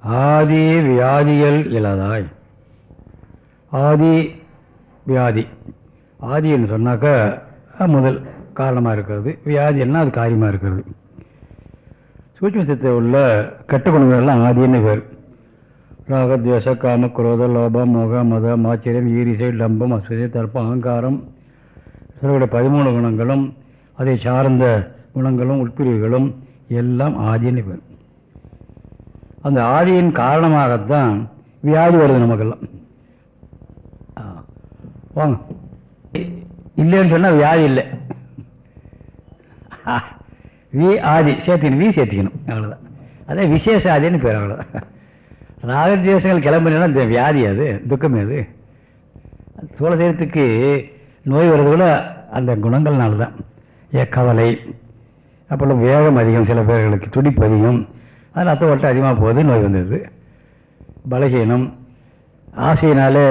ஆதி வியாதிகள் இல்லாதாய். ஆதி வியாதி. ஆதின்னு சொன்னாக்கா முதல் காரணமாக இருக்கிறது. வியாதி என்ன அது காரியமாக இருக்கிறது. சூட்சமத்தில் உள்ள கெட்ட குணங்கள்லாம் ஆதின்னு பேர். ராகத்வேஷ காம குரோத லோபம் மோக மத மாச்சரியம் ஈரிசை லம்பம் அஸ்வதி தர்ப்பம் அகங்காரம் சிலருடைய பதிமூணு குணங்களும் அதை சார்ந்த குணங்களும் உட்பிரிவுகளும் எல்லாம் ஆதின்னு பேர். அந்த ஆதியின் காரணமாகத்தான் வியாதி வருது நமக்கெல்லாம். வாங்க. இல்லைன்னு சொன்னால் வியாதி இல்லை. ஆ, வி ஆதி சேர்த்துக்கணும் வி சேர்த்திக்கணும் அவ்வளோதான் அதே விசேஷ ஆதின்னு பேர் அவ்வளோதான் ராகத்வேஷங்கள் கிளம்புனா இந்த வியாதி அது துக்கமே அது சோழதேரத்துக்கு நோய் வர்றது கூட அந்த குணங்கள்னால தான் ஏ கவலை அப்புறம் வேகம் அதிகம் சில பேர்களுக்கு துடிப்பு அதிகம். அதில் ரத்த ஓட்டம் அதிகமாக போகுது நோய் வந்தது. பலகீனம் ஆசையினால்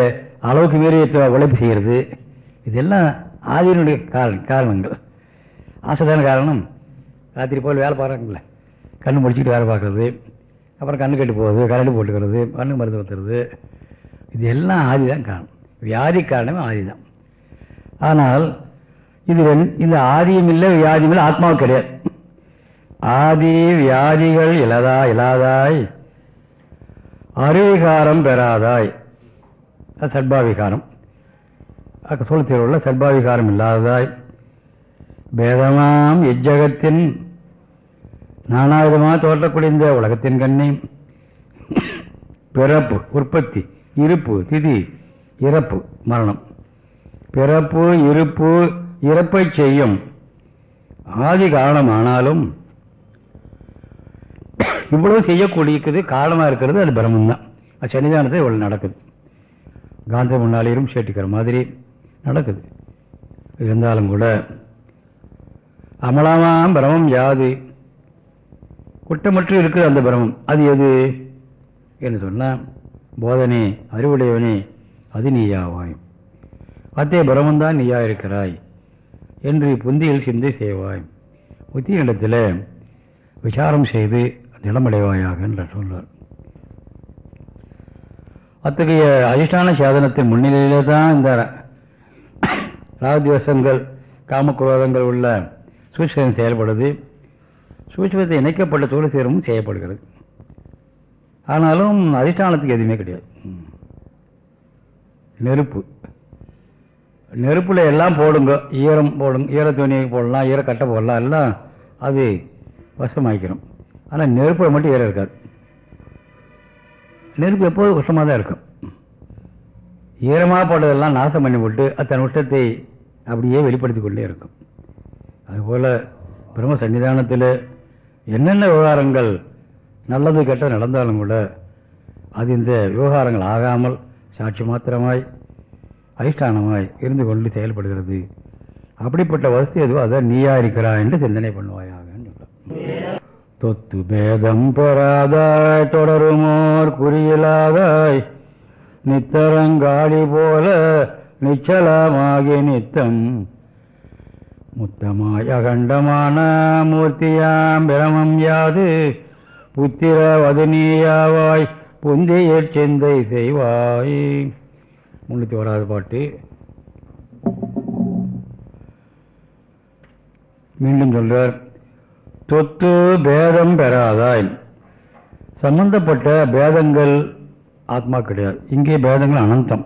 அளவுக்கு மீறி உழைப்பு செய்கிறது இதெல்லாம் ஆதியினுடைய காரண காரணங்கள். ஆசைதான காரணம். ராத்திரி போல் வேலை பார்க்குறாங்களே கண்ணு முடிச்சுட்டு வேலை பார்க்குறது. அப்புறம் கண்ணு கட்டி போகுது கரடு போட்டுக்கிறது கண்ணு மருந்து ஊற்றுறது இது எல்லாம் ஆதி தான் காரணம் வியாதி காரணமே ஆதி தான் ஆனால் இது இந்த ஆதியும் இல்லை வியாதியும் இல்லை ஆத்மாவும் கிடையாது. ஆதி வியாதிகள் இலதா இல்லாதாய். அருவிகாரம் பெறாதாய். அது சட்பாவிகாரம் சொல் உள்ள சட்பாவிகாரம் இல்லாததாய். பேதமாம் எஜ்ஜகத்தின் நானாவிதமாக தோற்றக்கூடிய இந்த உலகத்தின் கண்ணை. பிறப்பு உற்பத்தி இருப்பு திதி இறப்பு மரணம். பிறப்பு இருப்பு இறப்பை செய்யும் ஆதி காரணமானாலும் இவ்வளவு செய்யக்கூடியது காரணமாக இருக்கிறது அது பிரம்மந்தான் அது சன்னிதானத்தை இவ்வளோ நடக்குது. காந்த முன்னாலேயும் சேட்டிக்கிற மாதிரி நடக்குது. இருந்தாலும் கூட அமலமாம் பிரமம் யாது? குற்றமற்று இருக்குது அந்த பிரமம் அது எது? என்று சொன்னால் போதனே அறிவுடையவனே அது நீயாவாய் அத்தே பிரமந்தான் நீயா இருக்கிறாய் என்று புந்தியில் சிந்தை செய்வாய் புத்தியிடத்தில் விசாரம் செய்து நிலமடைவாயாக என்று சொல்வார் அத்தகைய அதிஷ்டான சாதனத்தின் முன்னிலையிலே தான் இந்த ராஜ்வசங்கள் காமக்ரோதங்கள் உள்ள சூட்சம் செயல்படுது. சூட்சத்தை இணைக்கப்பட்ட தொழில் சேரமும் செய்யப்படுகிறது. ஆனாலும் அதிஷ்டானத்துக்கு எதுவுமே கிடையாது. நெருப்பு. நெருப்பில் எல்லாம் போடுங்க. ஈரம் போடுங்க. ஈர துணி போடலாம். ஈரக்கட்டை போடலாம். எல்லாம் அது வசமாக்கிறோம் ஆனால் நெருப்பில் மட்டும் ஈரம் இருக்காது. நெருப்பு எப்போதும் உஷ்ணமாக தான் இருக்கும். ஈரமாக போட்டதெல்லாம் நாசம் பண்ணி விட்டு அத்தன் உஷ்ணத்தை அப்படியே வெளிப்படுத்தி கொண்டே இருக்கும். அதுபோல் பிரம்ம சன்னிதானத்தில் என்னென்ன விவகாரங்கள் நல்லது கெட்ட நடந்தாலும் கூட அது இந்த விவகாரங்கள் ஆகாமல் சாட்சி மாத்திரமாய் அதிஷ்டானமாய் இருந்து கொண்டு செயல்படுகிறது. அப்படிப்பட்ட வசதி எதுவோ அதான் நீயா இருக்கிறாய் என்று சிந்தனை பண்ணுவாயாகன்னு தொத்து பேதம் பெறாதாய் தொடருமோர் குறியிலாதாய் நித்தரங்காடி போல நிச்சலமாகி நித்தம் முத்தமாய் அகண்டமான மூர்த்தியாம் பிரமம் யாது? புத்திர வதனியாவாய் புந்திய சிந்தை செய்வாய். முன்னூற்றி ஓராவது பாட்டு. மீண்டும் சொல்றார் தொத்து பேதம் பெறாதாய். சம்பந்தப்பட்ட பேதங்கள் ஆத்மா கிடையாது. இங்கே பேதங்கள் அனந்தம்.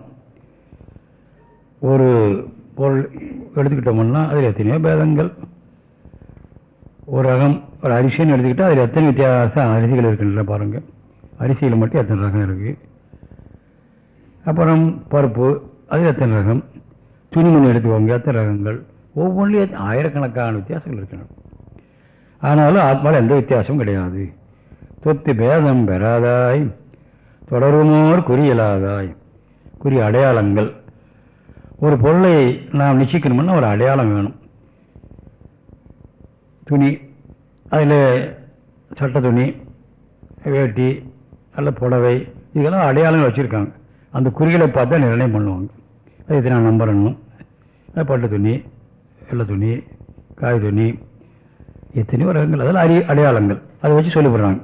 ஒரு பொருள் எடுத்துக்கிட்டோம்னா அதில் எத்தனையோ பேதங்கள். ஒரு ரகம் ஒரு அரிசின்னு எடுத்துக்கிட்டால் அதில் எத்தனை வித்தியாச அரிசிகள் இருக்குன்ற பாருங்கள் அரிசியில் மட்டும் எத்தனை ரகம் இருக்குது அப்புறம் பருப்பு அதில் எத்தனை ரகம்? துணிமணி எடுத்துக்கோங்க எத்தனை ரகங்கள்? ஒவ்வொன்றிலையும் ஆயிரக்கணக்கான வித்தியாசங்கள் இருக்கணும் ஆனாலும் ஆத்மாவில் எந்த வித்தியாசமும் கிடையாது. தொத்து பேதம் பெறாதாய் தொடருமோர் குறியலாதாய். குறி அடையாளங்கள். ஒரு பொருளை நாம் நிச்சயிக்கணும்னா ஒரு அடையாளம் வேணும். துணி அதில் சட்டை துணி வேட்டி அல்ல புடவை இதெல்லாம் அடையாளங்கள் வச்சுருக்காங்க. அந்த குறிகளை பார்த்தா நிர்ணயம் பண்ணுவாங்க. அது இத்தனை நம்பரணும் பட்டு துணி வெள்ளை துணி காய் துணி எத்தனையோ ரகங்கள். அதெல்லாம் அறி அடையாளங்கள். அதை வச்சு சொல்லிவிடுறாங்க.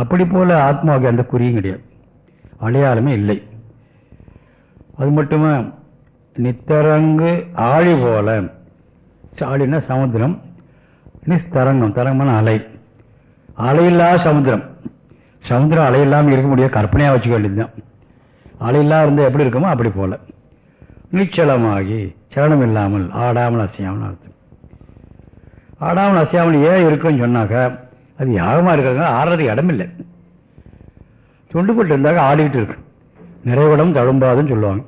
அப்படி போல் ஆத்மாவுக்கு எந்த குறியும் கிடையாது. அடையாளமே இல்லை. அது மட்டுமா நித்தரங்கு ஆழி போல. ஆழினா சமுத்திரம் நிஸ்தரங்கம் தரங்கமான அலை. அலையில்லா சமுத்திரம். சமுத்திரம் அலை இல்லாமல் இருக்க முடியாது கற்பனையாக வச்சுக்க வேண்டியது தான் அலையில்லா இருந்தால் எப்படி இருக்குமோ அப்படி போல். நீச்சலமாகி சலனம் இல்லாமல் ஆடாமல் அசையாமல் அர்த்தம் ஆடாமல் அசையாமல் ஏன் இருக்குன்னு சொன்னாக்கா அது யாகமாக இருக்கிறதுனால ஆடுறதுக்கு இடமில்லை. துண்டுபட்டு இருந்தாக்க ஆடிக்கிட்டு இருக்கு. நிறைவிடம் தழும்பாதுன்னு சொல்லுவாங்க.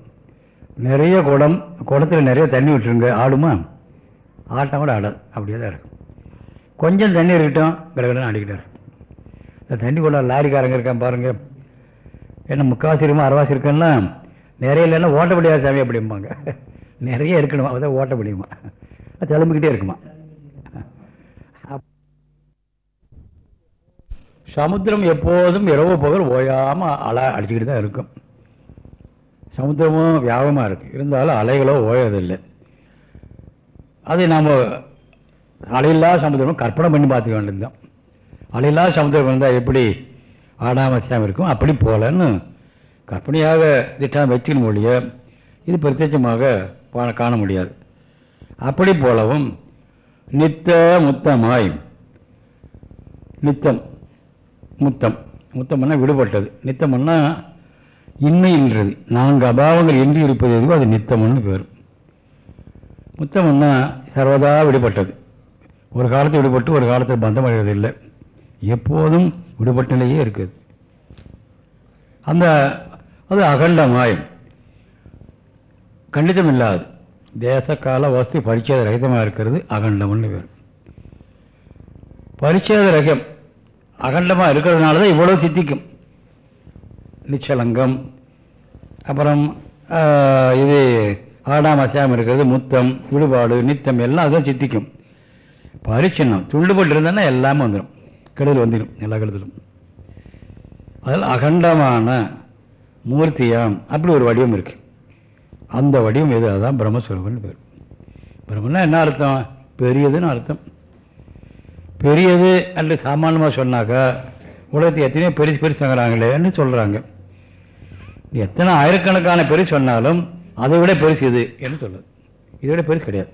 நிறைய குடம் குடத்தில் நிறைய தண்ணி விட்டுருங்க. ஆடுமா? ஆட்டம் கூட ஆடாது. அப்படியே தான் இருக்கும். கொஞ்சம் தண்ணி இருக்கட்டும். கடகடன் ஆடிக்கிட்டு இருக்கும். இந்த தண்ணி கூட லாரிக்காரங்க இருக்கான் பாருங்கள் என்ன முக்கால்வாசி இருக்குமா அரைவாசி இருக்குன்னா நிறைய இல்லைன்னா ஓட்ட சாமி அப்படிம்பாங்க. நிறைய இருக்கணுமா. அதான் ஓட்ட முடியுமா அது இருக்குமா. சமுத்திரம் எப்போதும் இரவு பகல் ஓயாமல் அழ அடிச்சுக்கிட்டு தான் இருக்கும். சமுத்திரமும் வியாபமாக இருக்குது இருந்தாலும் அலைகளோ ஓயதில்லை அதை நாம் அலையில்லா சமுத்திரமும் கற்பனை பண்ணி பார்த்துக்க வேண்டியது தான் அலையில்லா சமுத்திரம் இருந்தால் எப்படி ஆடாமசியாமல் இருக்கும்? அப்படி போகலன்னு கற்பனையாக திட்டம் வச்சுக்கணும் மொழிய இது பிரத்யட்சமாக காண முடியாது. அப்படி போலவும் நித்த முத்தமாய் நித்தம் முத்தம். முத்தம்னா விடுபட்டது. நித்தம்னா இன்மையின்றது நான்கு அபாவங்கள் இன்றி இருப்பது எதுவோ அது நித்தம்னு பேர். முத்தம்னா சர்வதா விடுபட்டது. ஒரு காலத்தில் விடுபட்டு ஒரு காலத்தில் பந்தம் அடைவதில்லை எப்போதும் விடுபட்ட நிலையே இருக்குது. அந்த அது அகண்டமாயம் கண்டிதம் இல்லாது தேச கால வஸ்து பரிச்சேத ரகிதமாக இருக்கிறது அகண்டம்னு பேர். பரிச்சேத ரகம் அகண்டமாக இருக்கிறதுனால தான் இவ்வளோ சித்திக்கும். நிச்சலங்கம். அப்புறம் இது ஆடாம அசையாமல் இருக்கிறது முத்தம் விடுபாடு நித்தம் எல்லாம் அதுதான் சித்திக்கும். பரிச்சின்னம் துண்டுபட்டு இருந்தேன்னா எல்லாமே வந்துடும் கெடுதல் வந்துடும் எல்லா கெடுதலும் அதில் அகண்டமான மூர்த்தியாம் அப்படி ஒரு வடிவம் இருக்குது அந்த வடிவம் எது? அதுதான் பிரம்மஸ்வரூபம்னு பேர். பிரம்மன்னா என்ன அர்த்தம்? பெரியதுன்னு அர்த்தம். பெரியது அல்லது சாமானியமாக சொன்னாக்கா உலகத்தை எத்தனையோ பெருசு பெருசாங்கிறாங்களேன்னு சொல்கிறாங்க எத்தனை ஆயிரக்கணக்கான பெருசு சொன்னாலும் அதை விட பெருசு இது என்று சொல்லுது இதை விட பெருசு கிடையாது.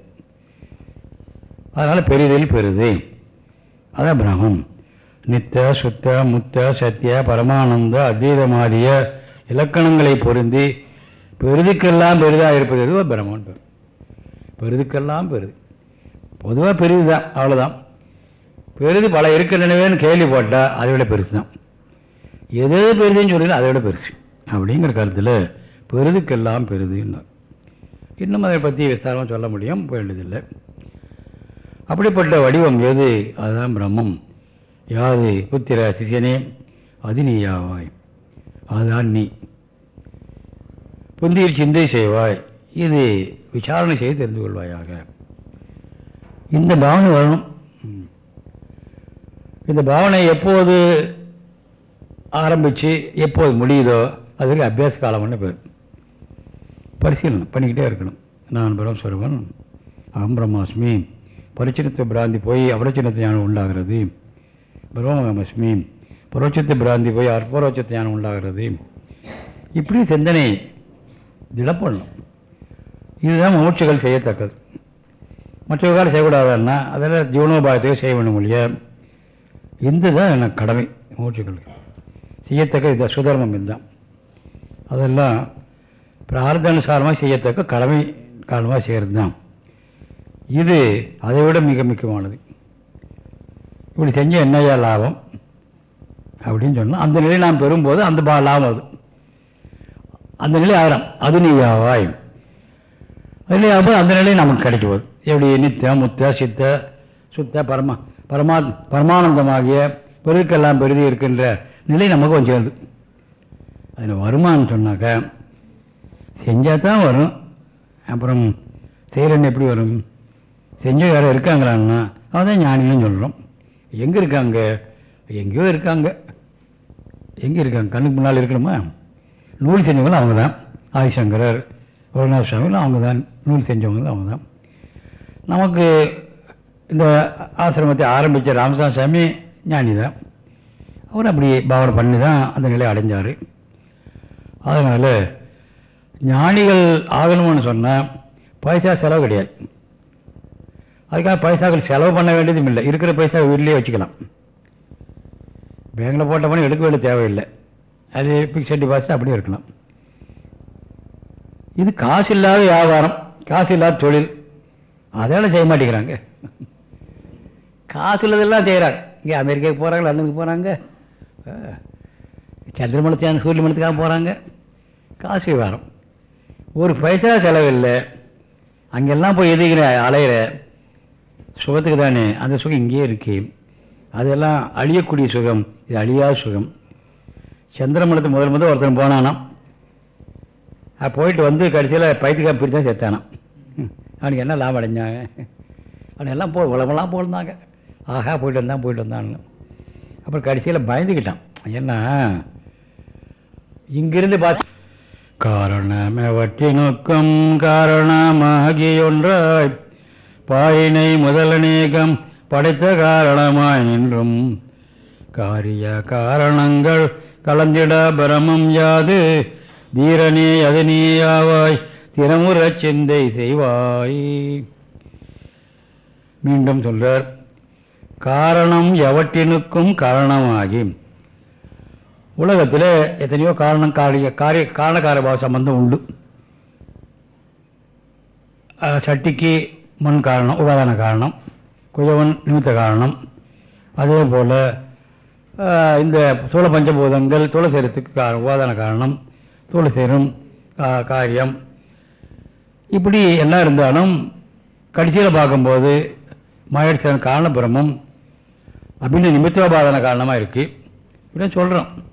அதனால் பெரிதில் பெருது? அதான் பிரம்மம். நித்த சுத்த முத்த சத்திய பரமானந்த அதீதமாதிய இலக்கணங்களை பொருந்தி பெருதுக்கெல்லாம் பெரிதாக இருப்பது எதுவோ பிரம்மன் பெரு. பெருதுக்கெல்லாம் பெருது. பொதுவாக பெரிது தான் அவ்வளோதான் பெரிது பல இருக்கின்றனவேன்னு கேள்வி போட்டால் அதை விட பெருசு தான் எது எது பெருதுன்னு சொல்லல அதை விட பெருசு. அப்படிங்கிற கருத்தில் பெருதுக்கெல்லாம் பெருதுன்னார். இன்னும் அதை பற்றி விசாரமாக சொல்ல முடியும் வேண்டியதில்லை. அப்படிப்பட்ட வடிவம் எது? அதுதான் பிரம்மம். யாது புத்திர சிஷியனே? அது நீயாவாய் அதுதான் நீ. புந்தியில் சிந்தை செய்வாய். இது விசாரணை செய்து தெரிந்து கொள்வாயாக. இந்த பாவனை வரணும் இந்த பாவனை எப்போது ஆரம்பித்து எப்போது முடியுதோ அதுக்கு அபியாச காலம்னு பேர் பரிசீலனை பண்ணிக்கிட்டே இருக்கணும். நான் பிரம்மஸ்வரவன் அகம் பிரம்மாஸ்மி. பரிச்சினத்தை பிராந்தி போய் அபரச்சினத்தை ஞானம் உண்டாகிறது. பிரம்மகமஸ்மி பரோட்சத்தை பிராந்தி போய் அற்பரோட்சத்தை ஞானம் உண்டாகிறது. இப்படி சிந்தனை திடப்படணும். இதுதான் மூச்சுகள் செய்யத்தக்கது. மற்ற காலம் செய்யக்கூடாதுன்னா அதெல்லாம் ஜீவனோபாயத்துக்கு செய்ய வேண்டும் இல்லையா? இந்த தான் எனக்கு கடமை மூச்சுகளுக்கு செய்யத்தக்க இது சுதர்மம் இதுதான். அதெல்லாம் பிரார்த்தானுசாரமாக செய்யத்தக்க கடமை காலமாக செய்கிறது தான் இது அதை விட மிக முக்கியமானது. இப்படி செஞ்ச என்னையா லாபம்? அப்படின்னு சொன்னால் அந்த நிலையை நாம் பெறும்போது அந்த பா லாபம் அது. அந்த நிலை ஆகிறோம் அது நீயாவாய் அதுலேயே அப்போ அந்த நிலை நமக்கு கிடைக்க போகுது எப்படி? நித்த முத்த சித்த சுத்த பரமா பரமா பரமானந்தமாகிய பெருக்கெல்லாம் பெருதி இருக்கின்ற நிலை நமக்கு வந்து சேருது. அதில் வருமானம் சொன்னாக்கா செஞ்சால் தான் வரும். அப்புறம் செய்கிறன்னு எப்படி வரும்? செஞ்ச யாரும் இருக்காங்களான்னா அவன் ஞானின்னு சொல்கிறோம் எங்கே இருக்காங்க? எங்கேயோ இருக்காங்க. எங்கே இருக்காங்க? கண்ணுக்கு முன்னால் இருக்கணுமா? நூல் செஞ்சவங்களும் அவங்க தான் ஆதிசங்கரர் வருணா சுவாமிகளும் அவங்க தான் நூல் செஞ்சவங்களும் அவங்க தான் நமக்கு இந்த ஆசிரமத்தை ஆரம்பித்த ராமசாமி சாமி ஞானி தான் அவர் அப்படி பாவனை பண்ணி தான் அந்த நிலையை அடைஞ்சார். அதனால் ஞானிகள் ஆகணும்னு சொன்னால் பைசா செலவு கிடையாது. அதுக்காக பைசாக்கள் செலவு பண்ண வேண்டியதும் இல்லை. இருக்கிற பைசா வீட்லேயே வச்சுக்கலாம். பேங்கில் போட்ட பணம் எடுக்க வேண்டிய தேவையில்லை. அது ஃபிக்ஸட் டிபாசிட் அப்படியே இருக்கலாம். இது காசு இல்லாத வியாபாரம் காசு இல்லாத தொழில். அதெல்லாம் செய்ய மாட்டேங்கிறாங்க. காசு இல்லாதெல்லாம் செய்கிறாங்க இங்கே அமெரிக்காவுக்கு போகிறாங்க லண்டனுக்கு போகிறாங்க சந்திரமணத்தான சூரிய மணத்துக்காக போகிறாங்க காசு வாரம் ஒரு பைசா செலவில்லை. அங்கெல்லாம் போய் எதுக்கிற அலையிற சுகத்துக்கு தானே அந்த சுகம் இங்கேயே இருக்கு. அதெல்லாம் அழியக்கூடிய சுகம் இது அழியாத சுகம். சந்திரமணத்தை முதல் முதல் ஒருத்தன் போனானாம். போயிட்டு வந்து கடைசியில் பைத்துக்கா பிடி தான் செத்தானான் அவனுக்கு என்ன லாபம் அடைஞ்சாங்க? அவன் எல்லாம் போ உலகமெல்லாம் போயிருந்தாங்க. ஆஹா போயிட்டு வந்தான் போயிட்டு வந்தான்னு. அப்புறம் கடைசியில் பயந்துக்கிட்டான். ஏன்னா இங்கிருந்து பார்த்து காரணமவற்றி நோக்கம் காரணமாகியொன்றாய் பாயினை முதலநேகம் படைத்த காரணமாய் நின்றும். காரிய காரணங்கள் கலந்திட பிரமம் யாது. தீரனே அது நீயாவாய் சிந்தை செய்வாய். மீண்டும் சொல்றார். காரணம் எவற்றினுக்கும் காரணமாகி உலகத்தில் எத்தனையோ காரணம் காரிய காரிய காரணக்காரபாவ சம்பந்தம் உண்டு. சட்டிக்கு மண் காரணம் உபாதான காரணம் குயவன் நிமித்த காரணம். அதே போல் இந்த சோழ பஞ்சபூதங்கள் துளசேரத்துக்கு கா உபாதான காரணம் துளசேரும் கா- காரியம். இப்படி எல்லாம் இருந்தாலும் கடைசியில் பார்க்கும்போது மாயடிச்சன் காரண அப்படின்னு நிமித்தோபாதான காரணமாக இருக்குது இப்படின்னு சொல்கிறோம்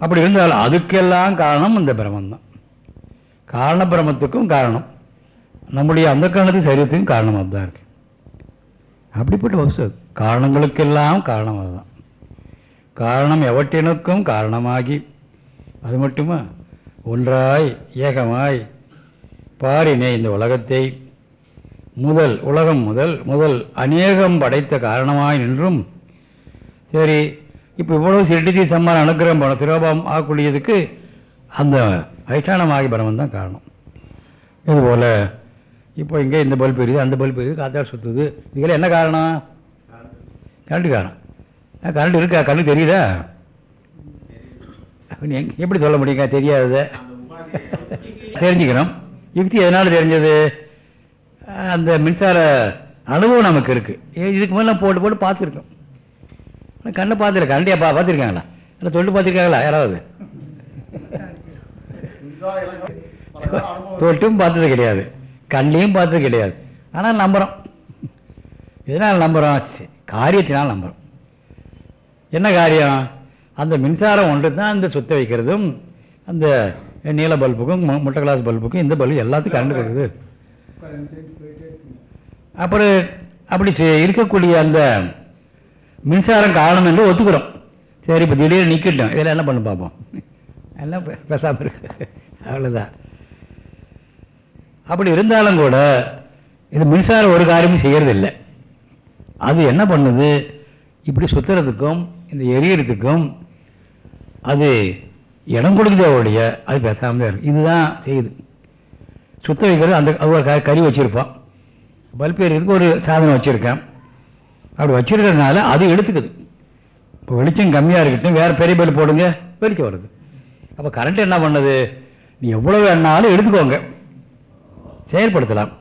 அப்படி இருந்தாலும் அதுக்கெல்லாம் காரணம் இந்த பிரம்மம் தான் காரண பிரமத்துக்கும் காரணம். நம்முடைய அந்த காரணத்து சரீரத்துக்கும் காரணமாக தான் இருக்கு. அப்படிப்பட்ட வசு காரணங்களுக்கெல்லாம் காரணம் அதுதான். காரணம் எவற்றினுக்கும் காரணமாகி அது மட்டுமா? ஒன்றாய் ஏகமாய் பாரினே இந்த உலகத்தை முதல் உலகம் முதல் முதல் அநேகம் படைத்த காரணமாய் நின்றும். சரி இப்போ இவ்வளவு சிருஷ்டி சம்மான அனுகிரகம் பண்ண திரோபாவம் ஆகக்கூடியதுக்கு அந்த அதிஷ்டானமாகி பரமன் தான் காரணம். இதுபோல் இப்போ இங்கே இந்த பல்ப் எரியுது அந்த பல்ப் எரியுது காத்தால் சுற்றுது இதில் என்ன காரணம்? கரண்ட் காரணம். கரண்ட் இருக்கா? கண்ணு தெரியுதா? அப்ப எப்படி சொல்ல முடியுங்க? தெரியாதது. தெரிஞ்சுக்கிறோம் யுக்தி எதனால் தெரிஞ்சது? அந்த மின்சார அனுபவம் நமக்கு இருக்குது இதுக்கு மேலே போட்டு போட்டு பார்த்துருக்கோம். கண்ணை பார்த்துருக்க? கண்டியா பா பார்த்துருக்காங்களா? இல்லை தொட்டு பார்த்துருக்காங்களா? யாராவது? தொட்டும் பார்த்தது கிடையாது. கண்ணையும் பார்த்தது கிடையாது. ஆனால் நம்புகிறோம் எதனால் நம்புகிறோம் காரியத்தினால் நம்புகிறோம் என்ன காரியம்? அந்த மின்சாரம் ஒன்று தான் அந்த சுத்த வைக்கிறதும் அந்த நீல பல்புக்கும் மு- முட்டை கிளாஸ் பல்புக்கும் இந்த பல்பு எல்லாத்துக்கும் கரண்ட் கொடுக்குது. அப்புறம் அப்படி இருக்கக்கூடிய அந்த மின்சாரம் காரணம் என்று ஒத்துக்கிறோம். சரி இப்போ திடீர்னு நிற்கட்டும் இதெல்லாம் என்ன பண்ண பார்ப்போம். எல்லாம் பேசாமல் இருக்கு அவ்வளோதான் அப்படி இருந்தாலும் கூட இது மின்சாரம் ஒரு காரியமும் செய்யறதில்லை. அது என்ன பண்ணுது? இப்படி சுத்துறதுக்கும் இந்த எரியறதுக்கும் அது இடம் கொடுக்குதே ஒழிய அது பேசாமல் தான் இருக்கு இதுதான் செய்யுது. சுத்த வைக்கிறது அந்த க- கறி வச்சுருப்பான் பல்ப் ஒரு சாதனம் வச்சுருக்கேன். அப்படி வச்சிருக்கிறதுனால அது எடுத்துக்குது. இப்போ வெளிச்சம் கம்மியாக இருக்கட்டும் வேறு பெரிய பல்ப் போடுங்க வெளிச்சம் வருது. அப்போ கரண்ட் என்ன பண்ணுது? நீ எவ்வளோ வேணாலும் எடுத்துக்கோங்க. செயல்படுத்தலாம்.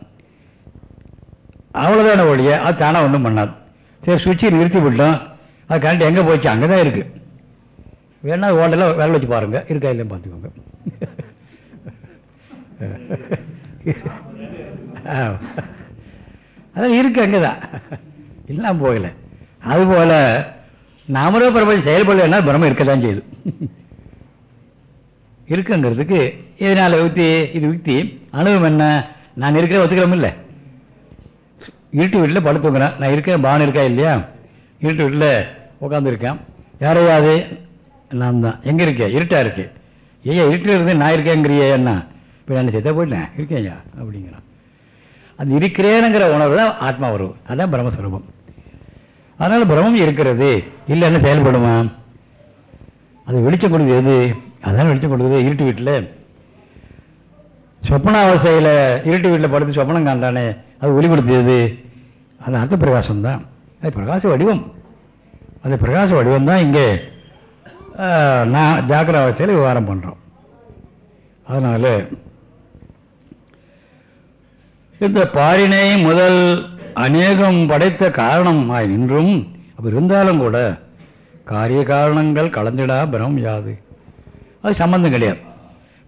அவ்வளோதான ஒழிய அது தானாக ஒன்றும் பண்ணாது. சரி சுவிட்சை நிறுத்தி விட்டோம். அது கரண்ட் எங்கே போச்சு? அங்கே தான் இருக்குது வேணா ஓட்டெல்லாம் வேலை வச்சு பாருங்கள் இருக்கா இல்லைன்னு பார்த்துக்கோங்க. அதான் இருக்குது அங்கே தான் இல்லாமல் போகலை. அதுபோல் நாமரோ பிரபஞ்சம் செயல்படலைன்னா பிரம்மம் இருக்க தான் செய்யுது இருக்குங்கிறதுக்கு இதனால் யுக்தி இது யுக்தி அனுபவம் என்ன? நான் இருக்கிற ஒத்துக்கிறோம் இல்லை இருட்டு வீட்டில் படுத்துக்கிறேன் நான் இருக்கேன் பானம் இருக்கா இல்லையா? இருட்டு வீட்டில் உட்காந்துருக்கேன் யாரையாவது? நான் தான். எங்கே இருக்கேன் இருட்டாக இருக்கு. ஐயா இருட்டில் இருந்து நான் இருக்கேங்கிறியே என்ன இப்போ நான் செத்த போயிட்டேன். இருக்கேன் ஐயா அப்படிங்கிறான். அது இருக்கிறேனுங்கிற உணர்வு தான் ஆத்மா உறவு. அதுதான் பிரம்மஸ்வரூபம் அதனால் பிரமம் இருக்கிறது. இல்லைன்னு செயல்படுமா? அது வெளிச்சம் கொடுக்குது எது? அதான் வெளிச்சம் கொடுக்குது இருட்டு வீட்டில். சொப்பனாவசையில் இருட்டு வீட்டில் படுத்து சொப்பனம் காண்டானே அது ஒளிப்படுத்தியது. அது அர்த்த பிரகாசம் தான் அது பிரகாச வடிவம். அந்த பிரகாச வடிவம் தான் இங்கே நான் ஜாக்கிர அவஸ்தையில் விவகாரம் பண்ணுறோம் அதனால் இந்த பாரினை முதல் அநேகம் படைத்த காரணமாய் நின்றும் அப்படி இருந்தாலும் கூட காரிய காரணங்கள் கலந்துடா பிரம் யாது. அது சம்பந்தம் கிடையாது.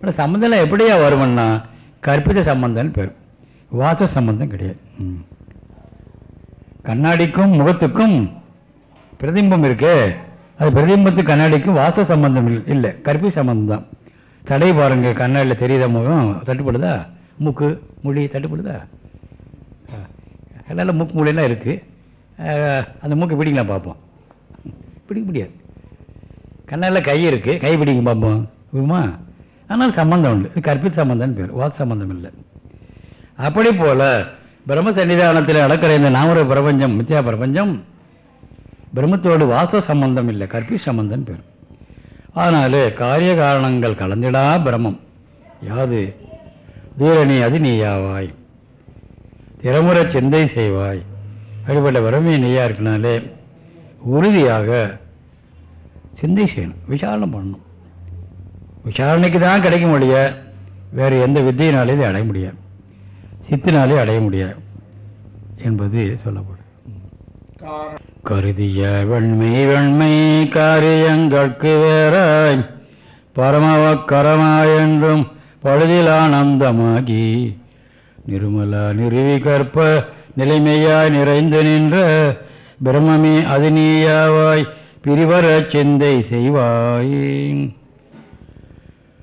ஆனால் சம்பந்தம் எப்படியா வரும்னா கற்பித சம்பந்தம்னு பேர். வாச சம்பந்தம் கிடையாது. ம். கண்ணாடிக்கும் முகத்துக்கும் பிரதிம்பம் இருக்கு. அது பிரதிம்பத்துக்கு கண்ணாடிக்கும் வாச சம்பந்தம் இல்லை கற்பித கற்பி சம்பந்தம் தான். தடை பாருங்கள் கண்ணாடியில் தெரியுத முகம்? தட்டுப்படுதா? மூக்கு மொழி தட்டுப்படுதா? எல்லாம் மூக்கு மூலையெல்லாம் இருக்குது அந்த மூக்கு பிடிக்கலாம் பார்ப்போம். பிடிக்க முடியாது. கண்ணால் கை இருக்குது கை பிடிக்கும் பார்ப்போம். விடுமா ஆனால் சம்பந்தம் உண்டு. இது கற்பித் சம்பந்தம்னு பேர். வாச சம்பந்தம் இல்லை. அப்படி போல பிரம்ம சன்னிதானத்தில் நடக்கிற இந்த நாமர பிரபஞ்சம் மித்யா பிரபஞ்சம் பிரம்மத்தோடு வாச சம்பந்தம் இல்லை. கற்பி சம்பந்தம் பேர். அதனால் காரிய காரணங்கள் கலந்திடா பிரம்மம். யாது? தீரணி அது நீயாவாய் திறமுறை சிந்தை செய்வாய். அப்படிப்பட்ட பிரமே நீயா இருக்கனாலே உறுதியாக சிந்தை செய்யணும். விசாரணை பண்ணணும். விசாரணைக்கு தான் கிடைக்க முடிய வேறு எந்த வித்தையினாலே இதை அடைய முடியாது. சித்தினாலே அடைய முடியாது என்பது சொல்லப்படும். கருதிய வெண்மை வெண்மை காரியங்களுக்கு வேறாய். பரமவக்கரமாய் என்றும் பழுதில் ஆனந்தமாகி நிருமலா நிறுவி கற்ப நிலைமையாய் நிறைந்து நின்ற பிரம்மமே அது நீயாவாய் பிரிவர சிந்தை செய்வாய்.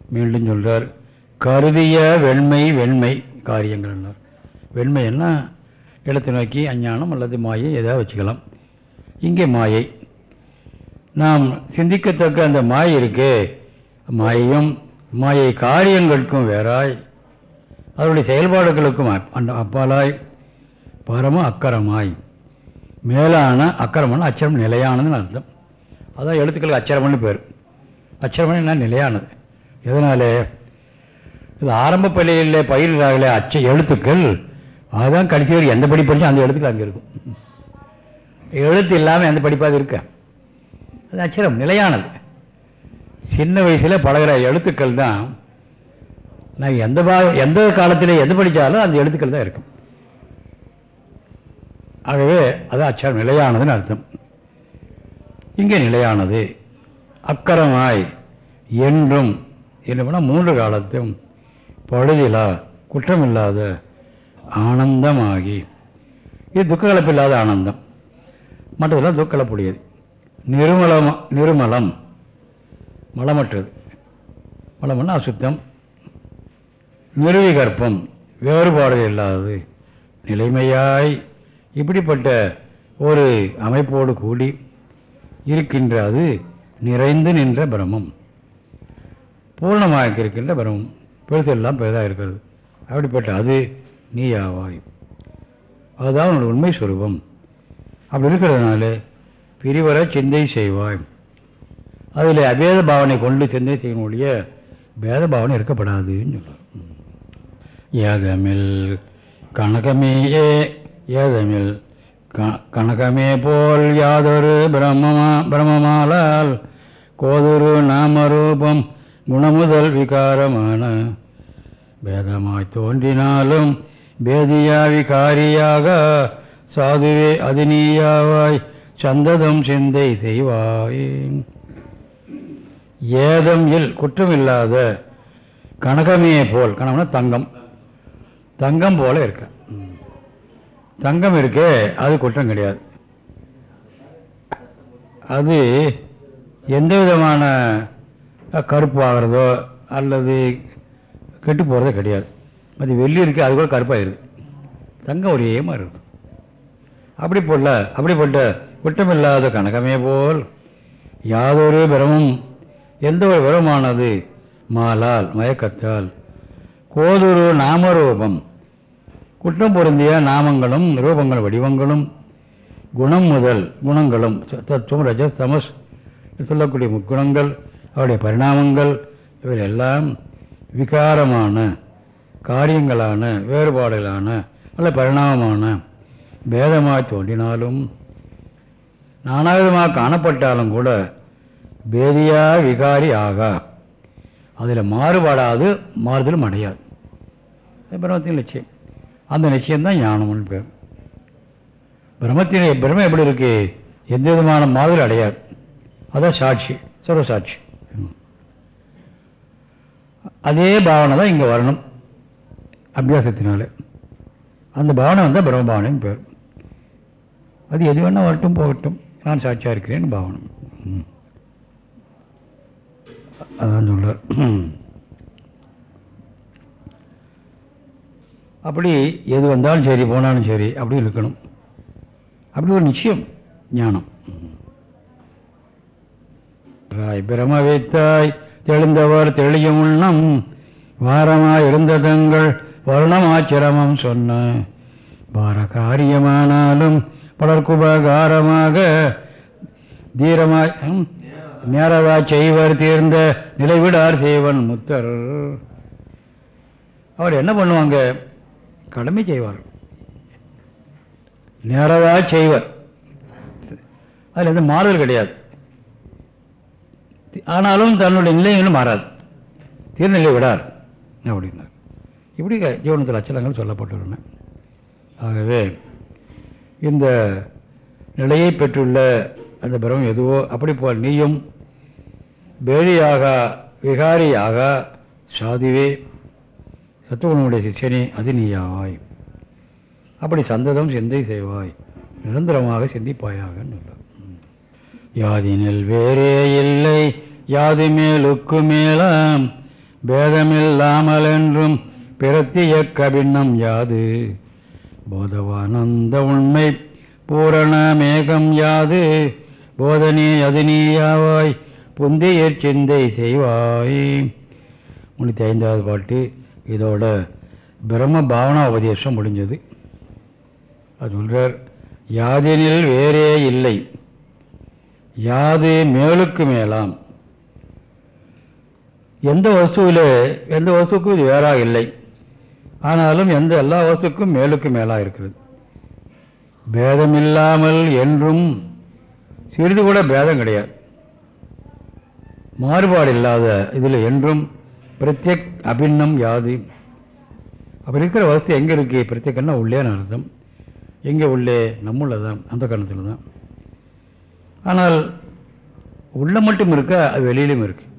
மீண்டும் சொல்கிறார் கருதிய வெண்மை வெண்மை காரியங்கள்னார் வெண்மைன்னா இடத்தை நோக்கி அஞ்ஞானம் அல்லது மாயை எதாவது வச்சுக்கலாம். இங்கே மாயை. நாம் சிந்திக்கத்தக்க அந்த மாயை இருக்கே. மாயையும் மாயை காரியங்களுக்கும் வேறாய். அதனுடைய செயல்பாடுகளுக்கும் அந்த அப்பாலாய் பரம அக்கரமாய். மேலான அக்கரமான அச்சரம் நிலையானதுன்னு அர்த்தம். அதான் எழுத்துக்களுக்கு அச்சரமன்னு பேர். அச்சரமணி என்ன? நிலையானது. எதனாலே? இது ஆரம்ப பள்ளியில் பயிரிடாகலே அச்ச எழுத்துக்கள் அதுதான் கடைசி எந்த படி படித்தா அந்த எழுத்துக்கள் அங்கே இருக்கும். எழுத்து இல்லாமல் எந்த படிப்பாக இருக்க? அது அச்சரம் நிலையானது. சின்ன வயசில் பழகுற எழுத்துக்கள் தான் நான் எந்த பா எந்த காலத்தில் எது படித்தாலும் அந்த எழுத்துக்கள் தான் இருக்கும். ஆகவே அது அச்சரம் நிலையானதுன்னு அர்த்தம். இங்கே நிலையானது அக்கரமாய் என்றும் என்னன்னா மூன்று காலத்தும் பழுதிலா குற்றமில்லாத ஆனந்தமாகி. இது துக்ககலப்பில்லாத ஆனந்தம். மற்றதெல்லாம் துக்கலப்புடையது நிருமலம் நிருமலம் மலமற்றது. மலம்னா அசுத்தம். நிறுவிகற்பம் வேறுபாடு இல்லாதது. நிலைமையாய் இப்படிப்பட்ட ஒரு அமைப்போடு கூடி இருக்கின்ற அது நிறைந்து நின்ற பிரமம் பூர்ணமாக இருக்கின்ற பிரமம் பெருசெல்லாம் பெரிதாக இருக்கிறது. அப்படிப்பட்ட அது நீயாவாய். அதுதான் உன்னோட உண்மை சுரூபம். அப்படி இருக்கிறதுனால பிரிவர சிந்தை செய்வாய். அதில் அபேத பாவனை கொண்டு சிந்தை செய்யும் ஒழிய பேத பாவனை இருக்கப்படாதுன்னு சொல்றார். ஏதமில் கனகமேயே ஏதமில் க- கணக்கமே போல் யாதொரு பிரம்மமா பிரம்மமாலால் கோதொரு நாமரூபம் குணமுதல் விகாரமான. பேதமாய் தோன்றினாலும் பேதியா விகாரியாக சாதுவே அதினீயாவாய் சந்ததம் சிந்தை செய்வாய். ஏதம் இல் குற்றமில்லாத கனகமே போல் கனகம்னா தங்கம். தங்கம் போல இருக்க. தங்கம் இருக்கே அது குற்றம் கிடையாது. அது எந்த விதமான கருப்பு ஆகிறதோ அல்லது கெட்டு போகிறதோ கிடையாது. அது வெள்ளி இருக்குது அது கூட கருப்பாயிருது. தங்கம் ஒரே மாதிரி இருக்கும். அப்படி போல அப்படிப்பட்ட குற்றமில்லாத கணக்கமே போல் யாதொரு பிரமும் எந்த ஒரு பிரமமானது மாலால் மயக்கத்தால் கோதொரு நாமரூபம். குற்றம் பொருந்திய நாமங்களும் ரூபங்கள் வடிவங்களும் குணம் முதல் குணங்களும் தத்துவம் ரஜஸ் தமஸ் சொல்லக்கூடிய முக்குணங்கள் அவருடைய பரிணாமங்கள் இவை எல்லாம் விகாரமான காரியங்களான வேறுபாடுகளான அல்ல பரிணாமமான பேதமாய் தோன்றினாலும் நானாவிதமாக காணப்பட்டாலும் கூட பேதியா விகாரி ஆகா. அதில் மாறுபாடாது மாறுதலும் அடையாது. பிரம்மத்தின் நிச்சயம் அந்த நிச்சயம்தான் ஞானம்னு பேர். பிரம்மத்தின் பிரம்மம் எப்படி இருக்கு? எந்த விதமான மாதிரி அடையாது. அதான் சாட்சி சர்வசாட்சி. அதே பாவனை தான் இங்கே வரணும் அபியாசத்தினால. அந்த பாவனை வந்தால் பிரம்ம பாவனைன்னு பேர். அது எது வேணால் வரட்டும் போகட்டும். நான் சாட்சியாக இருக்கிறேன்னு பாவனம் ம். அதான் சொல்றார். அப்படி எது வந்தாலும் சரி போனாலும் சரி அப்படி இருக்கணும். அப்படி ஒரு நிச்சயம் ஞானம். ராய் பிரம வைத்தாய் தெளிந்தவர் தெளிய உள்ளம். வாரமாய் இருந்த தங்கள் வருணமாச்சிரமம் சொன்ன பார காரியமானாலும் பலர்க்குபகாரமாக தீரமாய் நேரவா செய்வர் தீர்ந்த நிலைவிடார் செய்வன் முத்தர். அவர் என்ன பண்ணுவாங்க? கடமை செய்வார். நேரவா செய்வர். அதில் எந்த மாறுதல் கிடையாது. ஆனாலும் தன்னுடைய நிலைகளும் மாறாது. தீர்நிலை விடார். அப்படின்னார். இப்படி ஜீவனத்தில் அச்சலங்கள் சொல்லப்பட்டுள்ளன. ஆகவே இந்த நிலையை பெற்றுள்ள அந்த பிரமம் எதுவோ அப்படி போல் நீயும் பேடியாக விகாரியாக சாதிவே சத்துவனுடைய சிஷ்யனே அது நீயாய். அப்படி சந்ததம் சிந்தை செய்வாய். நிரந்தரமாக சிந்திப்பாயாக யாதினில் வேறே இல்லை யாது மேலுக்கு மேலாம். பேதமில்லாமல் என்றும் பிரத்திய கபின்னம் யாது. போதவானந்த உண்மை பூரண மேகம் யாது. போதனே அது நீயாவாய் புந்தியற் சிந்தை செய்வாய். முன்னூற்றி ஐந்தாவது பாட்டு இதோட பிரம்ம பாவனா உபதேசம் முடிஞ்சது. அது சொல்கிறார் யாதெனில் வேறே இல்லை. யாது மேலுக்கு மேலாம். எந்த வசுவில் எந்த வஸ்துக்கும் இது வேறாக இல்லை. ஆனாலும் எந்த எல்லா வசுக்கும் மேலுக்கு மேலாக இருக்கிறது. பேதமில்லாமல் என்றும் சிறிது கூட பேதம் கிடையாது. மாறுபாடு இல்லாத இதில் என்றும் பிரத்யக் அபின்னம் யாது. அப்படி இருக்கிற வசதி எங்கே இருக்குது பிரத்யேகன்னா உள்ளேன்னு அர்த்தம். எங்கே உள்ளே? நம்முள்ள தான். அந்த கணத்தில் தான். ஆனால் உள்ள மட்டும் இருக்க அது வெளியிலும் இருக்குது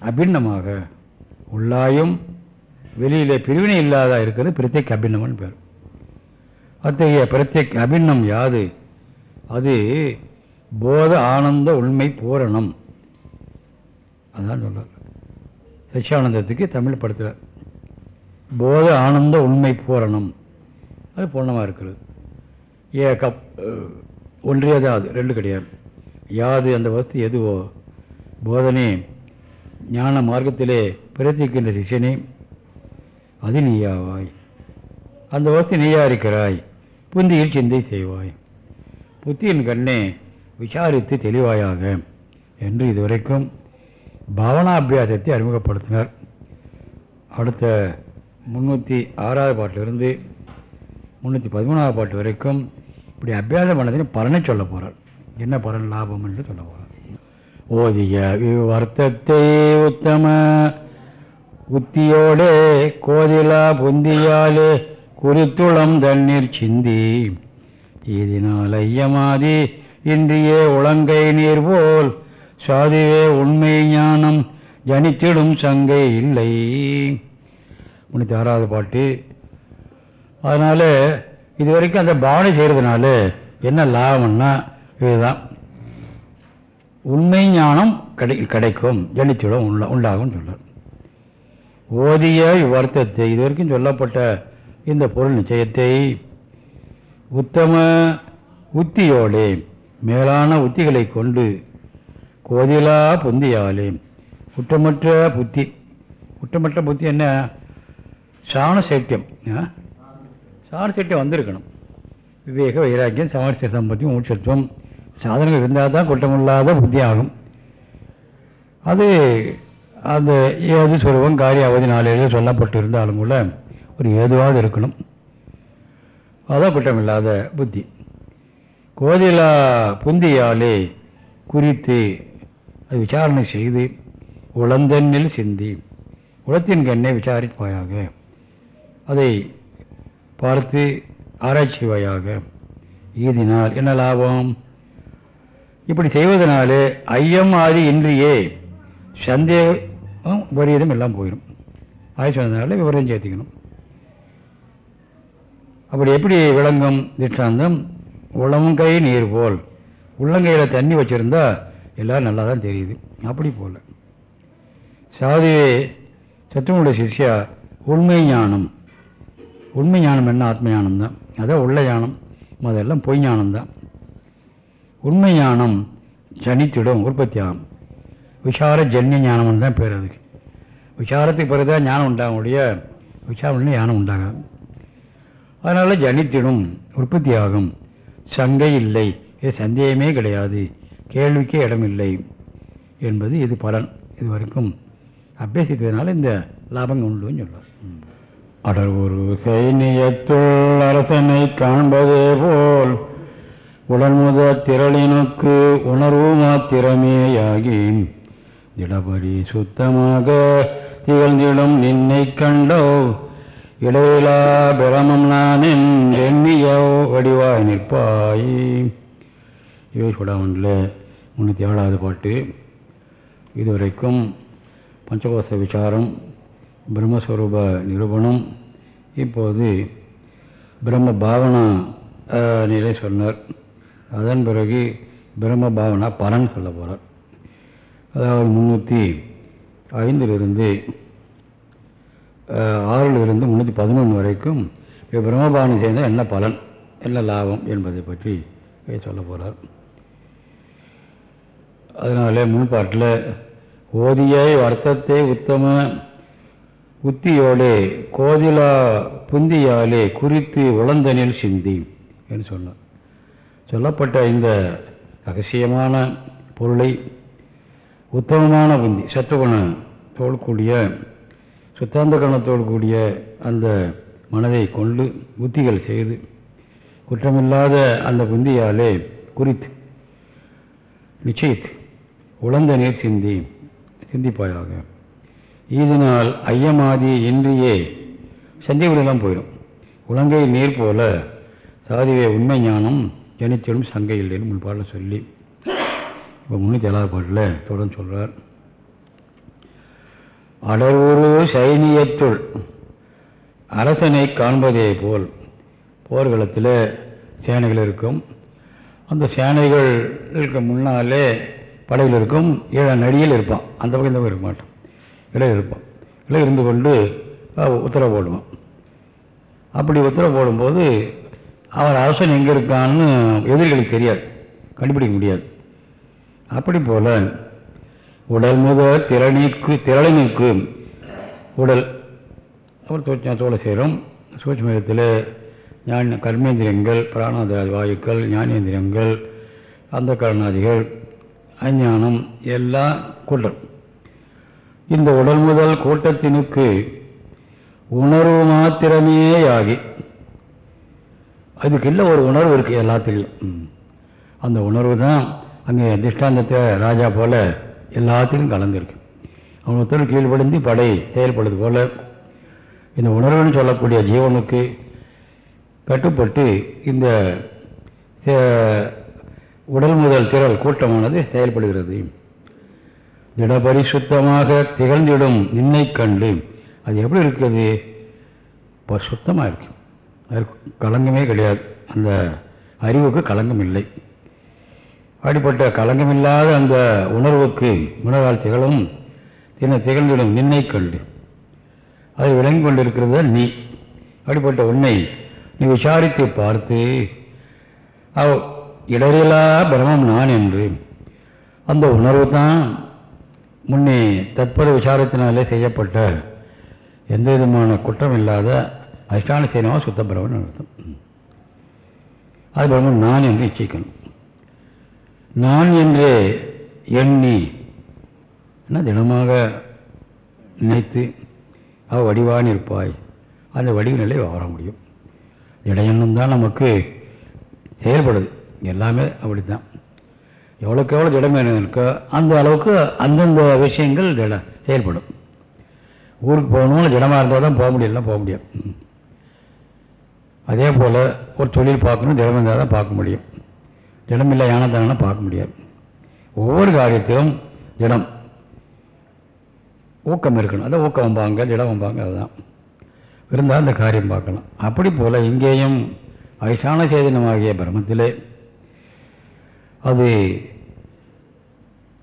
அபிண்ணமாக உள்ளாயும் வெளியில் பிரிவினை இல்லாத இருக்கிறது பிரத்யேக் அபிண்ணம்னு பேர். அத்தகைய பிரத்யேக் அபிண்ணம் யாது? அது போத ஆனந்த உண்மை பூரணம். அதான் சொல்கிறார் சச்சியானந்தத்துக்கு தமிழ் படுத்துகிறார் போத ஆனந்த உண்மை பூரணம். அது பூர்ணமாக இருக்கிறது ஏ கப் ஒன்றியதான் அது ரெண்டு கிடையாது. யாது அந்த வஸ்து எதுவோ? போதனே ஞான மார்க்கத்திலே பிரத்திக்கின்ற சிஷ்யனே அது நீயாவாய். அந்த வஸ்து நீயா இருக்கிறாய் புந்தியில் சிந்தை செய்வாய். புத்தியின் கண்ணே விசாரித்து தெளிவாயாக. என்று இதுவரைக்கும் பவனாபியாசத்தை அறிமுகப்படுத்தினார். அடுத்த முந்நூற்றி ஆறாவது பாட்டிலிருந்து முந்நூற்றி பதிமூணாவது பாட்டு வரைக்கும் இப்படி அபியாசம் பண்ணதின் பலனை சொல்ல போகிறார் என்ன பலன்? லாபம் என்று சொல்ல போகிறார் ஓதிய விவர்த்தத்தை உத்தம உத்தியோடே கோதிலா புந்தியாலே குறித்துளம் தண்ணீர் சிந்தி. இதனால் ஐயமாதி இன்றியே உலங்கை நீர் போல் சாதிவே உண்மை ஞானம் ஜனித்திடும் சங்கை இல்லை. முன்னூற்றி ஆறாவது பாட்டு. அதனால் இது வரைக்கும் அந்த பாவனை செய்கிறதுனால என்ன லாபம்னா இதுதான். உண்மை ஞானம் கிடை கிடைக்கும் ஜனித்திடம் உள்ள உண்டாகும் சொல்கிறார் ஓதிய இவ்வர்த்தத்தை இதுவரைக்கும் சொல்லப்பட்ட இந்த பொருள் நிச்சயத்தை உத்தம உத்தியோடு மேலான உத்திகளை கொண்டு கோதிலா புந்தியாலே. குற்றமற்ற புத்தி. குற்றமற்ற புத்தி என்ன? சாண சைத்தியம். சாண சைத்தியம் வந்திருக்கணும். விவேக வைராக்கியம் சமர்த்திய சம்பத்தி மூச்சத்துவம் சாதனங்கள் இருந்தால் தான் குற்றமில்லாத புத்தி ஆகும் அது அந்த ஏது சொருவம் காரிய அவதி நாளையில் சொல்லப்பட்டு இருந்தாலும் கூட ஒரு ஏதுவாக இருக்கணும். அதான் குற்றமில்லாத புத்தி. கோதிலா புந்தியாலே குறித்து அது விசாரணை செய்து உளந்தெண்ணில் சிந்தி. உளத்தின் கண்ணை விசாரிப்பாயாக அதை பார்த்து ஆராய்ச்சிவாயாக ஈதினால் என்ன லாபம்? இப்படி செய்வதனாலே ஐயம் ஆதி இன்றியே சந்தேகம் விபரீதம் எல்லாம் போயிடும். ஆய் சொன்னதுனால விவரம் சேர்த்திக்கணும். அப்படி எப்படி விளங்கும் திஷ்டாந்தம்? உளங்கை நீர் போல். உள்ளங்கையில் தண்ணி வச்சுருந்தா எல்லோரும் நல்லா தான் தெரியுது. அப்படி போல். சாதுவே சத்துவனுடைய சிஷ்யா உண்மை ஞானம். உண்மை ஞானம் என்ன? ஆத்ம ஞானம் தான். அதான் உள்ள ஞானம் அதெல்லாம் பொய் ஞானம் தான். உண்மை ஞானம் ஜனித்திடும் உற்பத்தி ஆகும் விசார ஜன்ய ஞானம்னு தான் பேர் அதுக்கு. விசாரத்துக்கு பிறகு தான் ஞானம் உண்டாகும் உடைய விசாரம் ஞானம் உண்டாகும் அதனால் ஜனித்திடும் உற்பத்தி ஆகும் சங்கை இல்லை. இது சந்தேகமே கிடையாது. கேள்விக்கே இடமில்லை என்பது இது பலன் இது வரைக்கும் அபியசித்ததுனால இந்த லாபம் உண்டுன்னு சொல்லலாம் அடர் ஒரு சைனியத்துள் அரசனை காண்பதே போல் உடன்முத திரளினுக்கு உணர்வு மாத்திரமேயாகி திடபடி சுத்தமாக திகழ்ந்திடும் நின்னை கண்டோ இடையிலா பிரமம் நான் எண்ணியோ வடிவாய் நிற்பாய். இவை சுடாமனில் முன்னூற்றி ஏழாவது பாட்டு. இதுவரைக்கும் பஞ்சகோச விசாரம் பிரம்மஸ்வரூப நிரூபணம் இப்போது பிரம்ம பாவனா நிலை சொன்னார். அதன் பிறகு பிரம்ம பாவனா பலன் சொல்ல போகிறார் அதாவது முந்நூற்றி ஐந்திலிருந்து ஆறிலிருந்து முந்நூற்றி பதினொன்று வரைக்கும் இப்போ பிரம்மபாவனை செய்தால் என்ன பலன் என்ன லாபம் என்பதை பற்றி சொல்ல போகிறார் அதனால முன்பாட்டில் ஓதியாய் அர்த்தத்தை உத்தம உத்தியோடே கோதிலா புந்தியாலே குறித்து உளந்தனில் சிந்தி என்று சொன்னார். சொல்லப்பட்ட இந்த ரகசியமான பொருளை உத்தமமான புந்தி சத்துவகுண தோல்கூடிய சுத்தாந்த கணத்தோடு கூடிய அந்த மனதை கொண்டு புத்திகள் செய்து குற்றமில்லாத அந்த புந்தியாலே குறித்து நிச்சயித்து உழந்த நீர் சிந்தி சிந்திப்பாயாக. இதனால் ஐயமாதி இன்றியே சந்தேகமெல்லாம் போயிடும். உலங்கை நீர் போல சாதிவே உண்மை ஞானம் ஜனித்திடும் சங்கை இல்லைன்னு முன்பாடில் சொல்லி இப்போ முன்னூற்றி ஏழாவது பாட்டில் தொடர்ந்து சொல்கிறார் அடர்வுரு சைனியத்துள் அரசனை காண்பதே போல் போர்க்களத்தில் சேனைகள் இருக்கும். அந்த சேனைகளுக்கு முன்னாலே படையில் இருக்கும் ஏழாம் நடியில் இருப்பான். அந்த பக்கம் இந்த பக்கம் இருக்க மாட்டான். இடையில் இருப்பான். விலை இருந்து கொண்டு உத்தரவு போடுவான். அப்படி உத்தரவு போடும்போது அவர் அரசன் எங்கே இருக்கான்னு எதிரிகளுக்கு தெரியாது. கண்டுபிடிக்க முடியாது. அப்படி போல் உடல் முத திறனிக்கு திரளினுக்கு உடல் அப்புறம் தோற்ற தோலை சேரும். சூட்சமயத்தில் ஞான கர்மேந்திரியங்கள் பிராணாத வாயுக்கள் ஞானேந்திரியங்கள் அந்த கரணாதிகள் அஞ்ஞானம் எல்லாம் கூட்டம் இந்த உடல் முதல் கூட்டத்தினுக்கு உணர்வு மாத்திரமே ஆகி அதுக்கு இல்லை ஒரு உணர்வு இருக்குது எல்லாத்துலேயும். அந்த உணர்வு தான் அங்கே திஷ்டாந்தத்தை ராஜா போல் எல்லாத்துக்கும் கலந்துருக்கு. அவன் ஒருத்தர் கீழ்படுந்து படை செயல்படுது போல் இந்த உணர்வுன்னு சொல்லக்கூடிய ஜீவனுக்கு கட்டுப்பட்டு இந்த உடல் முதல் திரள் கூட்டமானது செயல்படுகிறது. திடபரிசுத்தமாக திகழ்ந்திடும் நின்னை கண்டு. அது எப்படி இருக்குது இப்போ சுத்தமாக இருக்கு. அதற்கு களங்கமே கிடையாது. அந்த அறிவுக்கு களங்கம் இல்லை அப்படிப்பட்ட களங்கமில்லாத அந்த உணர்வுக்கு உணர்வால் திகழும் தின திகழ்ந்திடும் நின்னை கண்டு. அதை விளங்கி கொண்டிருக்கிறது நீ. அப்படிப்பட்ட உன்னை நீ விசாரித்து பார்த்து அவ் இடரிலா பிரமம் நான் என்று. அந்த உணர்வு தான் முன்னே தற்போது விசாரத்தினாலே செய்யப்பட்ட எந்த விதமான குற்றம் இல்லாத அதிஷ்டான சேனமாக சுத்த பிரமன் அர்த்தம். அது பிரம்மன் நான் என்று நிச்சயிக்கணும் நான் என்று எண்ணி என்ன தினமாக நினைத்து அவ வடிவான் இருப்பாய் அந்த வடிவு நிலை வர முடியும். இடையெண்ணம் தான் நமக்கு செயல்படுது. எல்லாமே அப்படி தான் எவ்வளோக்கு எவ்வளோ திடம் வேணும் இருக்கோ அந்த அளவுக்கு அந்தந்த விஷயங்கள் திட செயல்படும். ஊருக்கு போகணும்னு திடமாக இருந்தால் தான் போக முடியலாம் போக முடியும் அதே போல் ஒரு தொழில் பார்க்கணும் திடம் இருந்தால் தான் பார்க்க முடியும். திடம் இல்லை யானத்தானா பார்க்க முடியாது. ஒவ்வொரு காரியத்திலும் திடம். ஊக்கம் இருக்கணும். அதான் ஊக்கம் வம்பாங்க திடம் வம்பாங்க அதுதான். இருந்தால் அந்த காரியம் பார்க்கலாம். அப்படி போல் இங்கேயும் ஐசான சேதனமாகிய பிரமத்திலே அது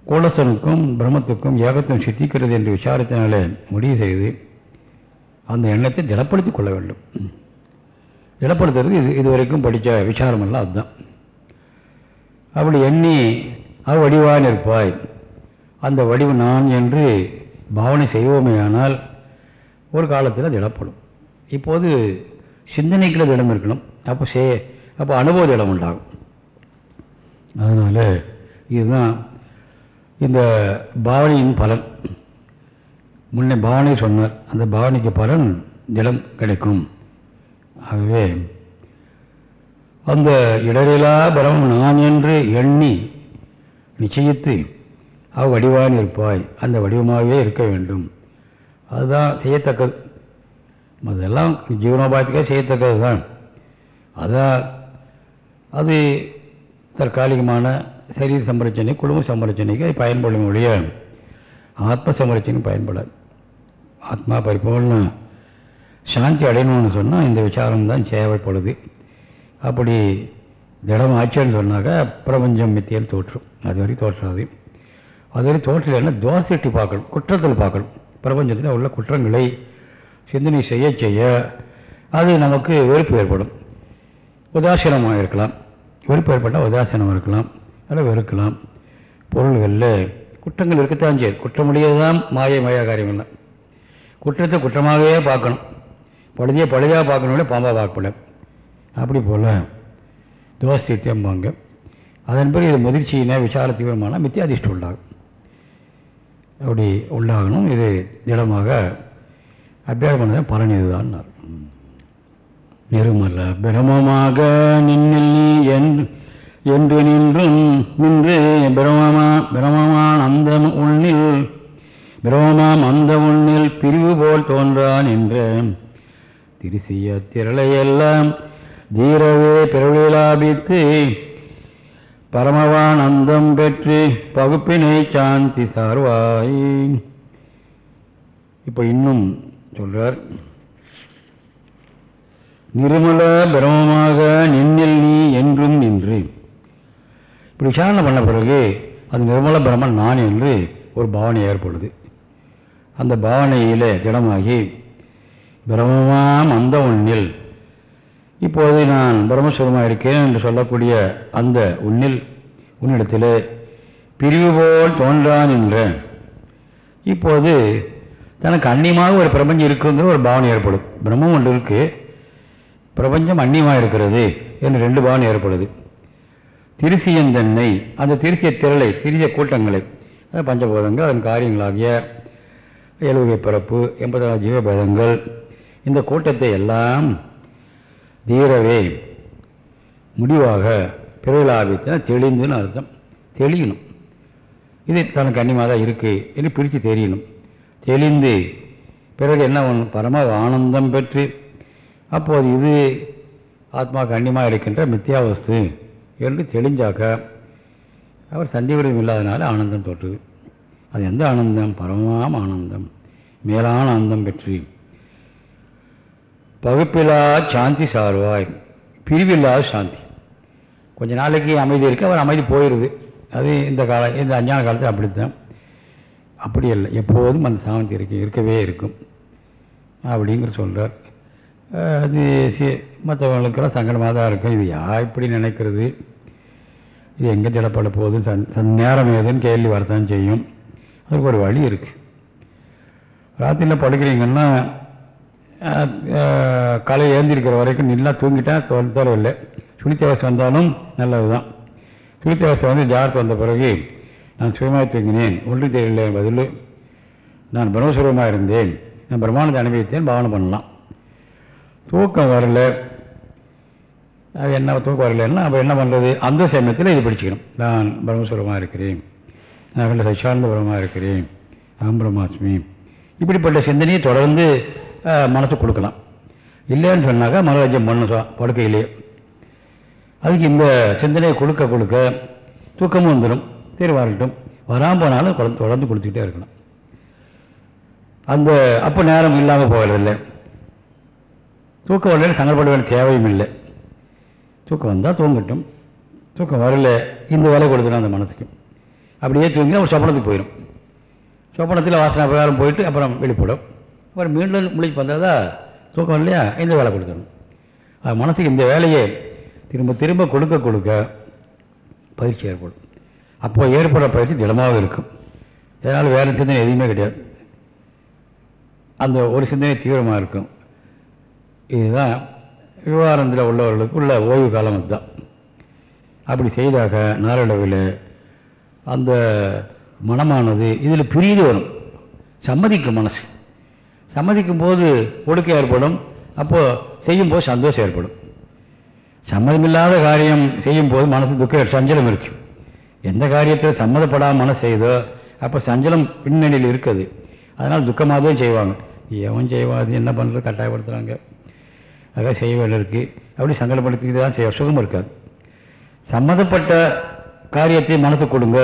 கோலசனுக்கும் பிரம்மத்துக்கும் ஏகத்தும் சித்திக்கிறது என்று விசாரத்தினால முடிவு செய்து அந்த எண்ணத்தை திடப்படுத்திக் கொள்ள வேண்டும். திடப்படுத்துறது இது இதுவரைக்கும் படித்த விசாரமெல்லாம் அதுதான். அப்படி எண்ணி அவ் வடிவான் இருப்பாய் அந்த வடிவு நான் என்று பாவனை செய்வோமேயானால் ஒரு காலத்தில் திடப்படும். இப்போது சிந்தனைக்குள்ள திடம் இருக்கணும். அப்போ சே அப்போ அனுபவ திடம் உண்டாகும். அதனால் இதுதான் இந்த பாவனையின் பலன். முன்னே பாவனை சொன்னார் அந்த பாவனைக்கு பலன் திடம் கிடைக்கும். ஆகவே அந்த பரம் நான் என்று எண்ணி நிச்சயித்து அவ் வடிவான் இருப்பாய் அந்த வடிவமாகவே இருக்க வேண்டும். அதுதான் செய்யத்தக்கது. அதெல்லாம் ஜீவனோபாயத்துக்காக செய்யத்தக்கது தான் அதான் அது தற்காலிகமான சரீர சம்பரச்சனை குடும்ப சம்பரச்சனைக்கு அது பயன்படும் ஒழிய ஆத்ம சம்பரச்சனை பயன்படாது. ஆத்மா பரிபூர்ண சாந்தி அடையணும்னு சொன்னால் இந்த விசாரம் தான் தேவைப்படுது அப்படி திடம் ஆச்சுன்னு சொன்னாக்க பிரபஞ்சம் மித்தியல் தோற்றும். அது வரைக்கும் தோற்றாது. அது வரைக்கும் தோற்றலைன்னா தோசைட்டு பார்க்கணும் குற்றத்தில் பார்க்கணும். பிரபஞ்சத்தில் உள்ள குற்றங்களை சிந்தனை செய்ய செய்ய அது நமக்கு வெறுப்பு ஏற்படும். உதாசீனமாக இருக்கலாம். வெறுப்பு ஏற்பட்டால் உதாசீனமாக இருக்கலாம் அல்லது வெறுக்கலாம் பொருள்களில் குற்றங்கள் இருக்கத்தான் செய்யும். குற்றமுடையது தான் மாய மாயா காரியங்கள்லாம் குற்றத்தை குற்றமாகவே பார்க்கணும். பழுதியை பழுதாக பார்க்கணும் பாம்பாக பார்க்கல அப்படி போல் தோசைத்தியம்பாங்க அதன் பிறகு இது முதிர்ச்சியின விசால தீவிரமான மித்தியாதிஷ்டம் உண்டாகும். அப்படி உண்டாகணும். இது திடமாக அபியாசம் பண்ணதான் பலன் இதுதான். நிருமல பிரமமாக நின்னில் நீ என்று நின்றும் நின்று பிரமமா பிரமமான் அந்த உண்ணில் பிரமமாம் அந்த உண்ணில் பிரிவு போல் தோன்றான் என்ற திருசிய திரளையெல்லாம் தீரவே பிறவிலாபித்து பரமவான் அந்தம் பெற்று பகுப்பினை சாந்தி சார்வாய். இப்போ இன்னும் சொல்றார். நிருமல பிரமமாக நின்னில் நீ என்றும் நின்று. இப்படி விசாரணை பண்ண பிறகு அது நிர்மல பிரமன் நான் என்று ஒரு பாவனை ஏற்படுது. அந்த பாவனையில் திடமாகி பிரமமாம் அந்த உன்னில். இப்போது நான் பிரம்மஸ்வரமாக இருக்கேன் என்று சொல்லக்கூடிய அந்த உன்னில் உன்னிடத்தில் பிரிவு போல் தோன்றான் என்ற இப்போது தனக்கு அந்நியமாக ஒரு பிரபஞ்சம் இருக்குங்கிற ஒரு பாவனை ஏற்படும். பிரம்மம் ஒன்று இருக்குது பிரபஞ்சம் அந்நியமாக இருக்கிறது என்று ரெண்டு பாவனை ஏற்படுது. திருசியந்தன்னை அந்த திருசிய திரளை திருசிய கூட்டங்களை பஞ்சபோதங்கள் அதன் காரியங்களாகிய எழுவகை பிறப்பு எண்பதாவது ஜீவபேதங்கள் இந்த கூட்டத்தை எல்லாம் தீரவே முடிவாக பிறவிலாபித்த தெளிந்துன்னு அர்த்தம். தெளியணும். இது தனக்கு அன்னியமாக தான் இருக்குது என்று பிரித்து தெரியணும். தெளிந்து பிறகு என்ன ஒன்று பரம ஆனந்தம் பெற்று அப்போது இது ஆத்மாவுக்கு அன்னியமாக இருக்கின்ற மித்தியாவஸ்து என்று தெளிஞ்சாக்க அவர் சந்திவிரம் இல்லாதனால ஆனந்தம் தோற்றுது அது எந்த ஆனந்தம்? பரமாம் ஆனந்தம். மேலான ஆனந்தம் பெற்று. பகுப்பிலா சாந்தி சார்வாய். பிரிவில்லாத சாந்தி. கொஞ்ச நாளைக்கு அமைதி இருக்குது அவர் அமைதி போயிடுது அது இந்த கால இந்த அஞ்ஞான காலத்தில் அப்படித்தான். அப்படி இல்லை எப்போதும் அந்த சாந்தி இருக்கு இருக்கவே இருக்கும். அப்படிங்கிற சொல்கிறார் அது சி மற்றவங்களுக்கெல்லாம் சங்கடமாக தான் இருக்கும். இது யா இப்படி நினைக்கிறது? இது எங்கே திடப்பட போகுது? சன் சன் நேரம் ஏதுன்னு கேள்வி வரத்தான் செய்யும். அதுக்கு ஒரு வழி இருக்குது ராத்திரியில் படுக்கிறீங்கன்னா களை ஏந்திருக்கிற வரைக்கும் நல்லா தூங்கிட்டா தேவையில்லை சுழித்தவசம் வந்தாலும் நல்லது தான் சுழித்தவசம் வந்து ஜாகிரத்தை வந்த பிறகு நான் சுயமாக தூங்கினேன். ஒன்று தெரியல பதில். நான் பிரம்மஸ்வரமாக இருந்தேன். நான் பிரம்மானத்தை அனுபவித்தேன். பாவனை பண்ணலாம். தூக்கம் வரல. அது என்ன தூக்கம் வரலன்னா அப்போ என்ன பண்ணுறது அந்த சமயத்தில் இது பிடிச்சிக்கணும். நான் பிரம்மஸ்வரமாக இருக்கிறேன். நான் வெளில சச்சானந்த பிரமாக இருக்கிறேன். அகம் பிரம்மாஸ்மி. இப்படிப்பட்ட சிந்தனையை தொடர்ந்து மனசு கொடுக்கலாம். இல்லைன்னு சொன்னாக்கா மனோராஜ்யம் பண்ணணும் படுக்கையிலேயே அதுக்கு இந்த சிந்தனையை கொடுக்க கொடுக்க தூக்கமும் வந்துடும். சரி வரட்டும். வராமல் போனாலும் தொடர்ந்து தொடர்ந்து கொடுத்துக்கிட்டே இருக்கணும் அந்த அப்போ நேரம் இல்லாமல் போகிறதில்லை தூக்கம் வரலன்னு சங்கடப்பட வேண்டிய தேவையும் இல்லை தூக்கம் வந்தால் தூங்கட்டும். தூக்கம் வரல இந்த வேலை கொடுத்துடும் அந்த மனசுக்கு. அப்படியே தூங்கினா ஒரு சொப்பனத்துக்கு போயிடும் சொப்பனத்தில் வாசனை பிரகாரம் போயிட்டு அப்புறம் வெளிப்படும். அப்புறம் மீண்டும் முழிச்சு வந்தால் தான் தூக்கம் இல்லையா இந்த வேலை கொடுக்கணும் அது மனசுக்கு இந்த வேலையை திரும்ப திரும்ப கொடுக்க கொடுக்க பயிற்சி ஏற்படும். அப்போ ஏற்படுற பயிற்சி திடமாக இருக்கும். இதனால் வேறு சிந்தனை எதுவுமே கிடையாது. அந்த ஒரு சிந்தனை தீவிரமாக இருக்கும். இதுதான் விவகாரத்தில் உள்ளவர்களுக்கு உள்ள ஓய்வு காலம் அதுதான். அப்படி செய்தாக நாளடைவில் அந்த மனமானது இதில் பிரியுது வரும். சம்மதிக்கும் மனசு. சம்மதிக்கும் போது ஒடுக்கம் ஏற்படும். அப்போது செய்யும்போது சந்தோஷம் ஏற்படும். சம்மதமில்லாத காரியம் செய்யும் போது மனசு துக்க சஞ்சலம் இருக்கும். எந்த காரியத்தில் சம்மதப்படாமல் மனசு செய்தோ அப்போ சஞ்சலம் பின்னணியில் இருக்குது. அதனால் துக்கமாக தான் செய்வாங்க எவன் செய்வாது என்ன பண்ணுறது கட்டாயப்படுத்துகிறாங்க அதாக செய்ய வேலை இருக்குது அப்படி சங்கடப்படுத்திக்கிட்டு தான் செய்ய சுகம் இருக்காது சம்மந்தப்பட்ட காரியத்தை மனசு கொடுங்க.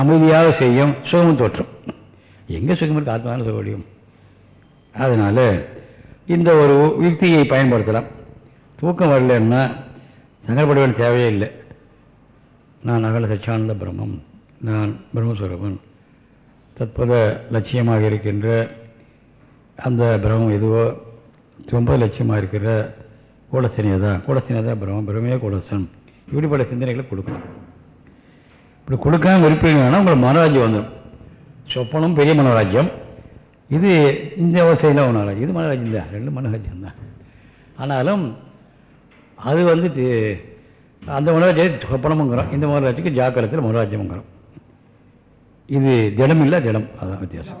அமைதியாக செய்யும். சுகமும் தோற்றும். எங்கே சுகம் இருக்குது ஆத்மாவில் சுக முடியும் அதனால் இந்த ஒரு யுக்தியை பயன்படுத்தலாம். தூக்கம் வரலன்னா சங்கடப்பட வேண்டிய தேவையே இல்லை. நான் அகல சச்சானந்த பிரம்மம். நான் பிரம்மஸ்வரவன் தற்போத லட்சியமாக இருக்கின்ற அந்த பிரம்மம் எதுவோ ரொம்ப லட்சியமாக இருக்கிற கூடசனியை தான் கூடசனியை தான் பிரம்மம் பிரம்மையே கூடசன் இப்படிப்பட்ட சிந்தனைகளை கொடுக்கணும். இப்படி கொடுக்காம இருப்பீங்கன்னா உங்களுக்கு மனராஜ்யம் வந்துடும். சொப்பனம் பெரிய மனோராஜ்யம். இது இந்த அவசையில் மனோராஜ்யம். இது மனோராஜ்யம் தான் ரெண்டு மனோராஜ்யம் தான். ஆனாலும் அது வந்து அந்த மனோராஜ்யத்தை சொப்பனமுங்கிறோம். இந்த மனோராஜ்யத்துக்கு ஜாக்கிரத்தில் மனோராஜ்யமுங்கிறோம். இது ஜடம் இல்லை ஜடம். அதான் வித்தியாசம்.